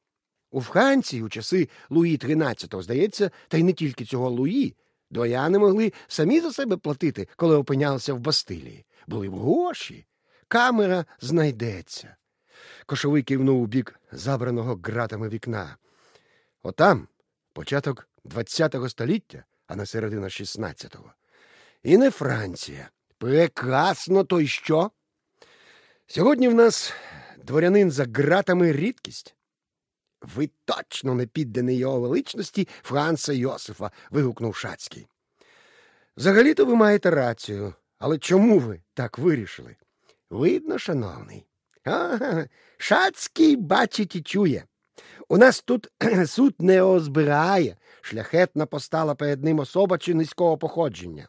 У Франції у часи Луї XIII, здається, та й не тільки цього Луї, дояни могли самі за себе платити, коли опинялися в Бастилії. Були б гроші. Камера знайдеться. Кошовий кивнув у бік забраного ґратами вікна. Отам початок ХХ століття, а не середина XVI-го. І не Франція. Прекрасно то й що? Сьогодні в нас дворянин за ґратами рідкість. Ви точно не підданий його величності Франца Йосифа. вигукнув Шацький. Взагалі-то ви маєте рацію, але чому ви так вирішили? Видно, шановний. Ага, Шацький бачить і чує. У нас тут суд не озбирає, шляхетна постала перед ним особа чи низького походження.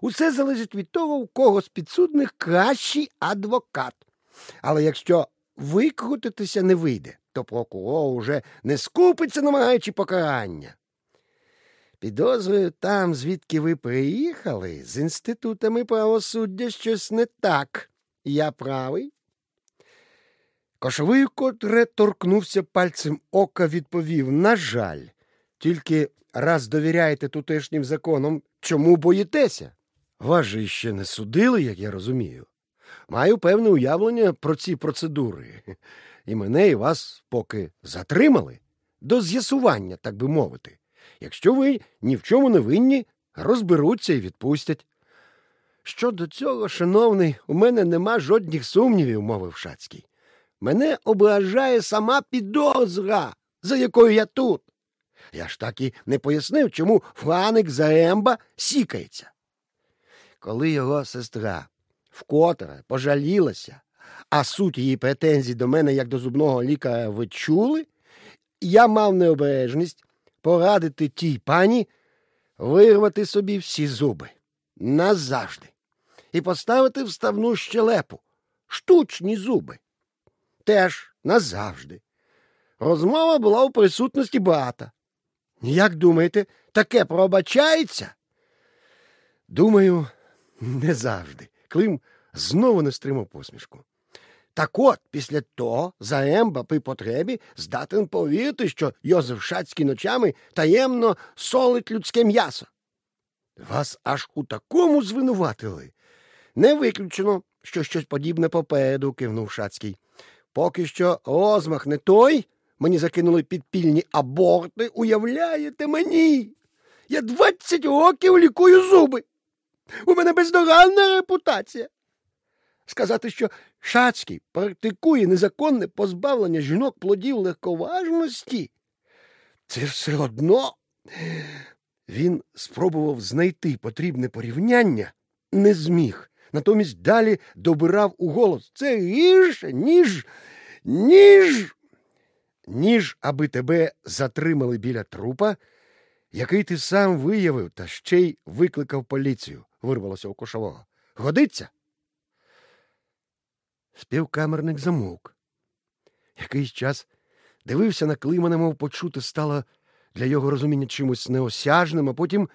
Усе залежить від того, у кого з підсудних кращий адвокат. Але якщо викрутитися не вийде, то прокурор уже не скупиться, намагаючи покарання. Підозрюю, там, звідки ви приїхали, з інститутами правосуддя щось не так. Я правий. Кошовий, котре торкнувся пальцем ока, відповів на жаль, тільки раз довіряєте тутешнім законам, чому боїтеся? Вас же ще не судили, як я розумію. Маю певне уявлення про ці процедури, і мене і вас поки затримали до з'ясування, так би мовити. Якщо ви ні в чому не винні, розберуться і відпустять. Щодо цього, шановний, у мене нема жодних сумнівів, мовив Шацький. Мене ображає сама підозра, за якою я тут. Я ж так і не пояснив, чому Франик Заемба сікається. Коли його сестра вкотре пожалілася, а суть її претензій до мене, як до зубного лікаря, ви чули, я мав необережність порадити тій пані вирвати собі всі зуби назавжди і поставити вставну щелепу, штучні зуби. Теж назавжди. Розмова була у присутності брата. Як думаєте, таке пробачається? Думаю, не завжди. Клим знову не стримав посмішку. Так от, після того Заемба при потребі здатен повірити, що Йозеф Шацький ночами таємно солить людське м'ясо. Вас аж у такому звинуватили. Не виключено, що щось подібне попереду, кивнув Шацький. Поки що розмах не той, мені закинули підпільні аборти, уявляєте мені? Я двадцять років лікую зуби. У мене бездоганна репутація. Сказати, що Шацький практикує незаконне позбавлення жінок плодів легковажності, це все одно. Він спробував знайти потрібне порівняння, не зміг. Натомість далі добирав у голос це гірше, ніж, ніж, ніж аби тебе затримали біля трупа, який ти сам виявив та ще й викликав поліцію, вирвалося у кошового. Годиться? Співкамерник замовк. Якийсь час дивився на Клима, немов почути стало для його розуміння чимось неосяжним, а потім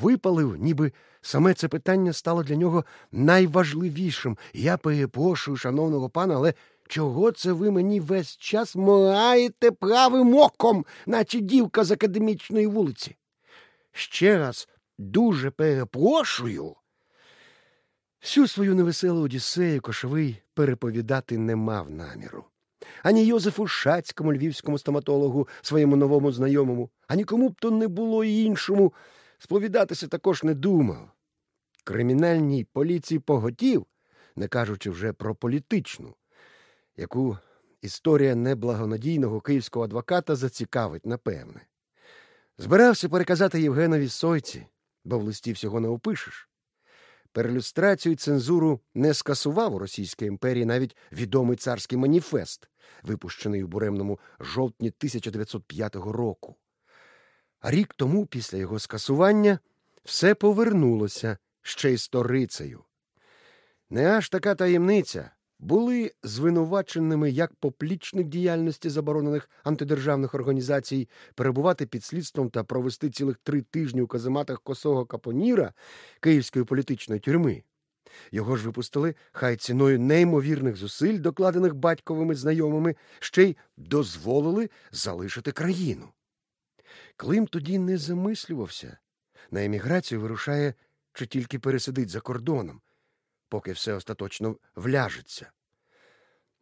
випалив, ніби саме це питання стало для нього найважливішим. Я перепрошую, шановного пана, але чого це ви мені весь час маєте правим оком, наче дівка з академічної вулиці? Ще раз дуже перепрошую. Всю свою невеселу Одіссею кошовий переповідати не мав наміру. Ані Йозефу Шацькому, львівському стоматологу, своєму новому знайомому, ані кому б то не було іншому, сповідатися також не думав. Кримінальній поліції поготів не кажучи вже про політичну, яку історія неблагонадійного київського адвоката зацікавить, напевне. Збирався переказати Євгенові Сойці, бо в листі всього не опишеш. Перелюстрацію і цензуру не скасував у Російській імперії навіть відомий царський маніфест, випущений у буремному жовтні 1905 року. А рік тому, після його скасування, все повернулося ще й сторицею. Не аж така таємниця були звинуваченими як поплічних діяльності заборонених антидержавних організацій перебувати під слідством та провести цілих три тижні у казематах косого капоніра київської політичної тюрми. Його ж випустили хай ціною неймовірних зусиль, докладених батьковими знайомими, ще й дозволили залишити країну. Клим тоді не замислювався. На еміграцію вирушає чи тільки пересидить за кордоном, поки все остаточно вляжеться.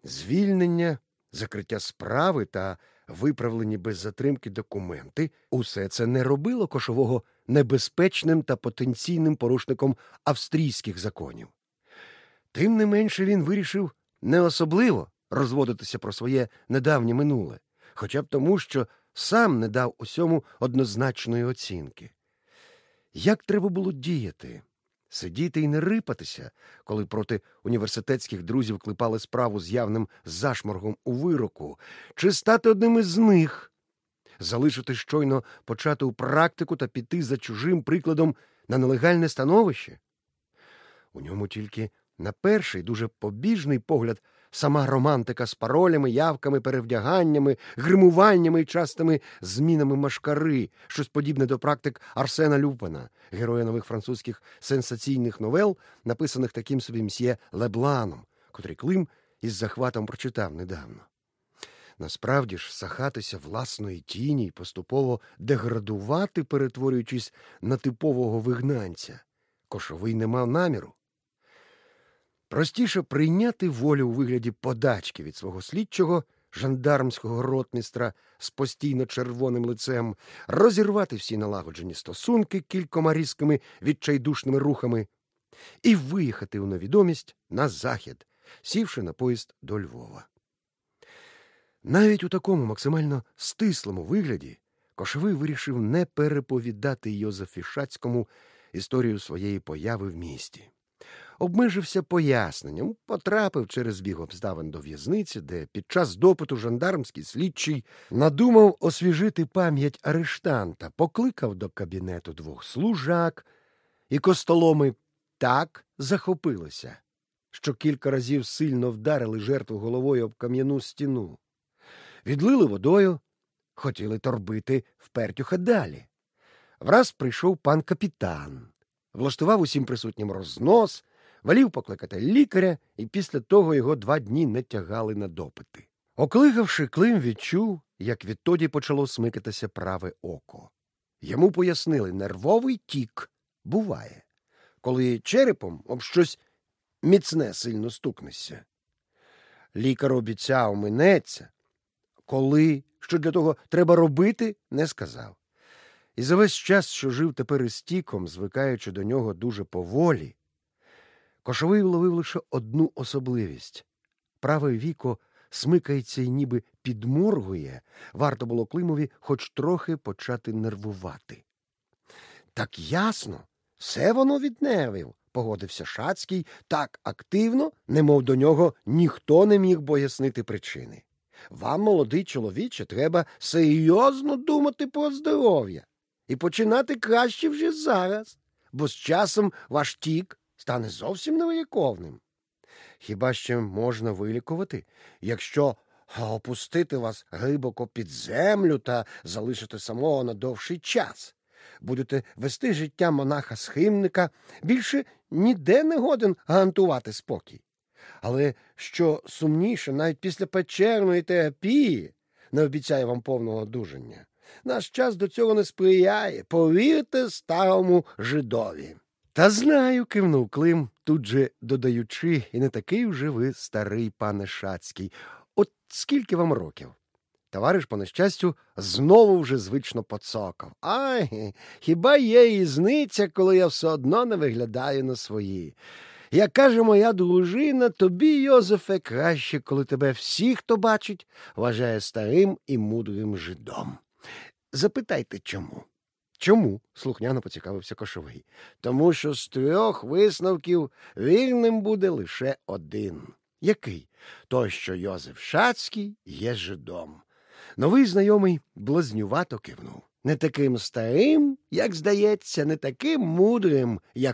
Звільнення, закриття справи та виправлені без затримки документи усе це не робило кошового небезпечним та потенційним порушником австрійських законів. Тим не менше він вирішив не особливо розводитися про своє недавнє минуле, хоча б тому, що сам не дав усьому однозначної оцінки. Як треба було діяти? Сидіти і не рипатися, коли проти університетських друзів клепали справу з явним зашморгом у вироку, чи стати одним із них, залишити щойно почату практику та піти за чужим прикладом на нелегальне становище? У ньому тільки на перший дуже побіжний погляд сама романтика з паролями, явками, перевдяганнями, гримуваннями і частими змінами машкари, щось подібне до практик Арсена Люпена, героя нових французьких сенсаційних новел, написаних таким собі мсьє Лебланом, котрий Клим із захватом прочитав недавно. Насправді ж, сахатися власної тіні і поступово деградувати, перетворюючись на типового вигнанця, кошовий не мав наміру. Простіше прийняти волю у вигляді подачки від свого слідчого, жандармського ротмістра з постійно червоним лицем, розірвати всі налагоджені стосунки кількома різкими відчайдушними рухами і виїхати у невідомість на захід, сівши на поїзд до Львова. Навіть у такому максимально стислому вигляді Кошовий вирішив не переповідати Йозефі Шацькому історію своєї появи в місті обмежився поясненням, потрапив через біг обставин до в'язниці, де під час допиту жандармський слідчий надумав освіжити пам'ять арештанта, покликав до кабінету двох служак, і костоломи так захопилися, що кілька разів сильно вдарили жертву головою об кам'яну стіну. Відлили водою, хотіли торбити впертюха далі. Враз прийшов пан капітан, влаштував усім присутнім рознос, Валів покликати лікаря, і після того його два дні не тягали на допити. Оклигавши, Клим відчув, як відтоді почало смикатися праве око. Йому пояснили, нервовий тік буває, коли черепом об щось міцне сильно стукнешся. Лікар обіцяв минеться, коли, що для того треба робити, не сказав. І за весь час, що жив тепер із тіком, звикаючи до нього дуже поволі, Кошовий вловив лише одну особливість праве віко смикається і ніби підморгує, варто було Климові хоч трохи почати нервувати. Так ясно, все воно відневив, погодився Шацький так активно, немов до нього ніхто не міг пояснити причини. Вам, молодий чоловіче, треба серйозно думати про здоров'я і починати краще вже зараз, бо з часом ваш тік стане зовсім невиліковним. Хіба ще можна вилікувати, якщо опустити вас глибоко під землю та залишити самого на довший час? Будете вести життя монаха схимника, більше ніде не годен гарантувати спокій. Але що сумніше, навіть після печерної терапії не обіцяє вам повного одужання. Наш час до цього не сприяє, повірте старому жидові. Та знаю, кивнув Клим, тут же додаючи, і не такий вже ви старий, пане Шацький. От скільки вам років? Товариш, по нещастю, знову вже звично поцокав. Ай, хіба є різниця, коли я все одно не виглядаю на свої? Як каже моя дружина, тобі, Йозефе, краще, коли тебе всі, хто бачить, вважає старим і мудрим жидом. Запитайте чому? Чому? слухняно поцікавився кошовий. Тому що з трьох висновків вірним буде лише один. Який? Той, що Йозеф Шацький є жидом. Новий знайомий блазнювато кивнув. Не таким старим, як здається, не таким мудрим, як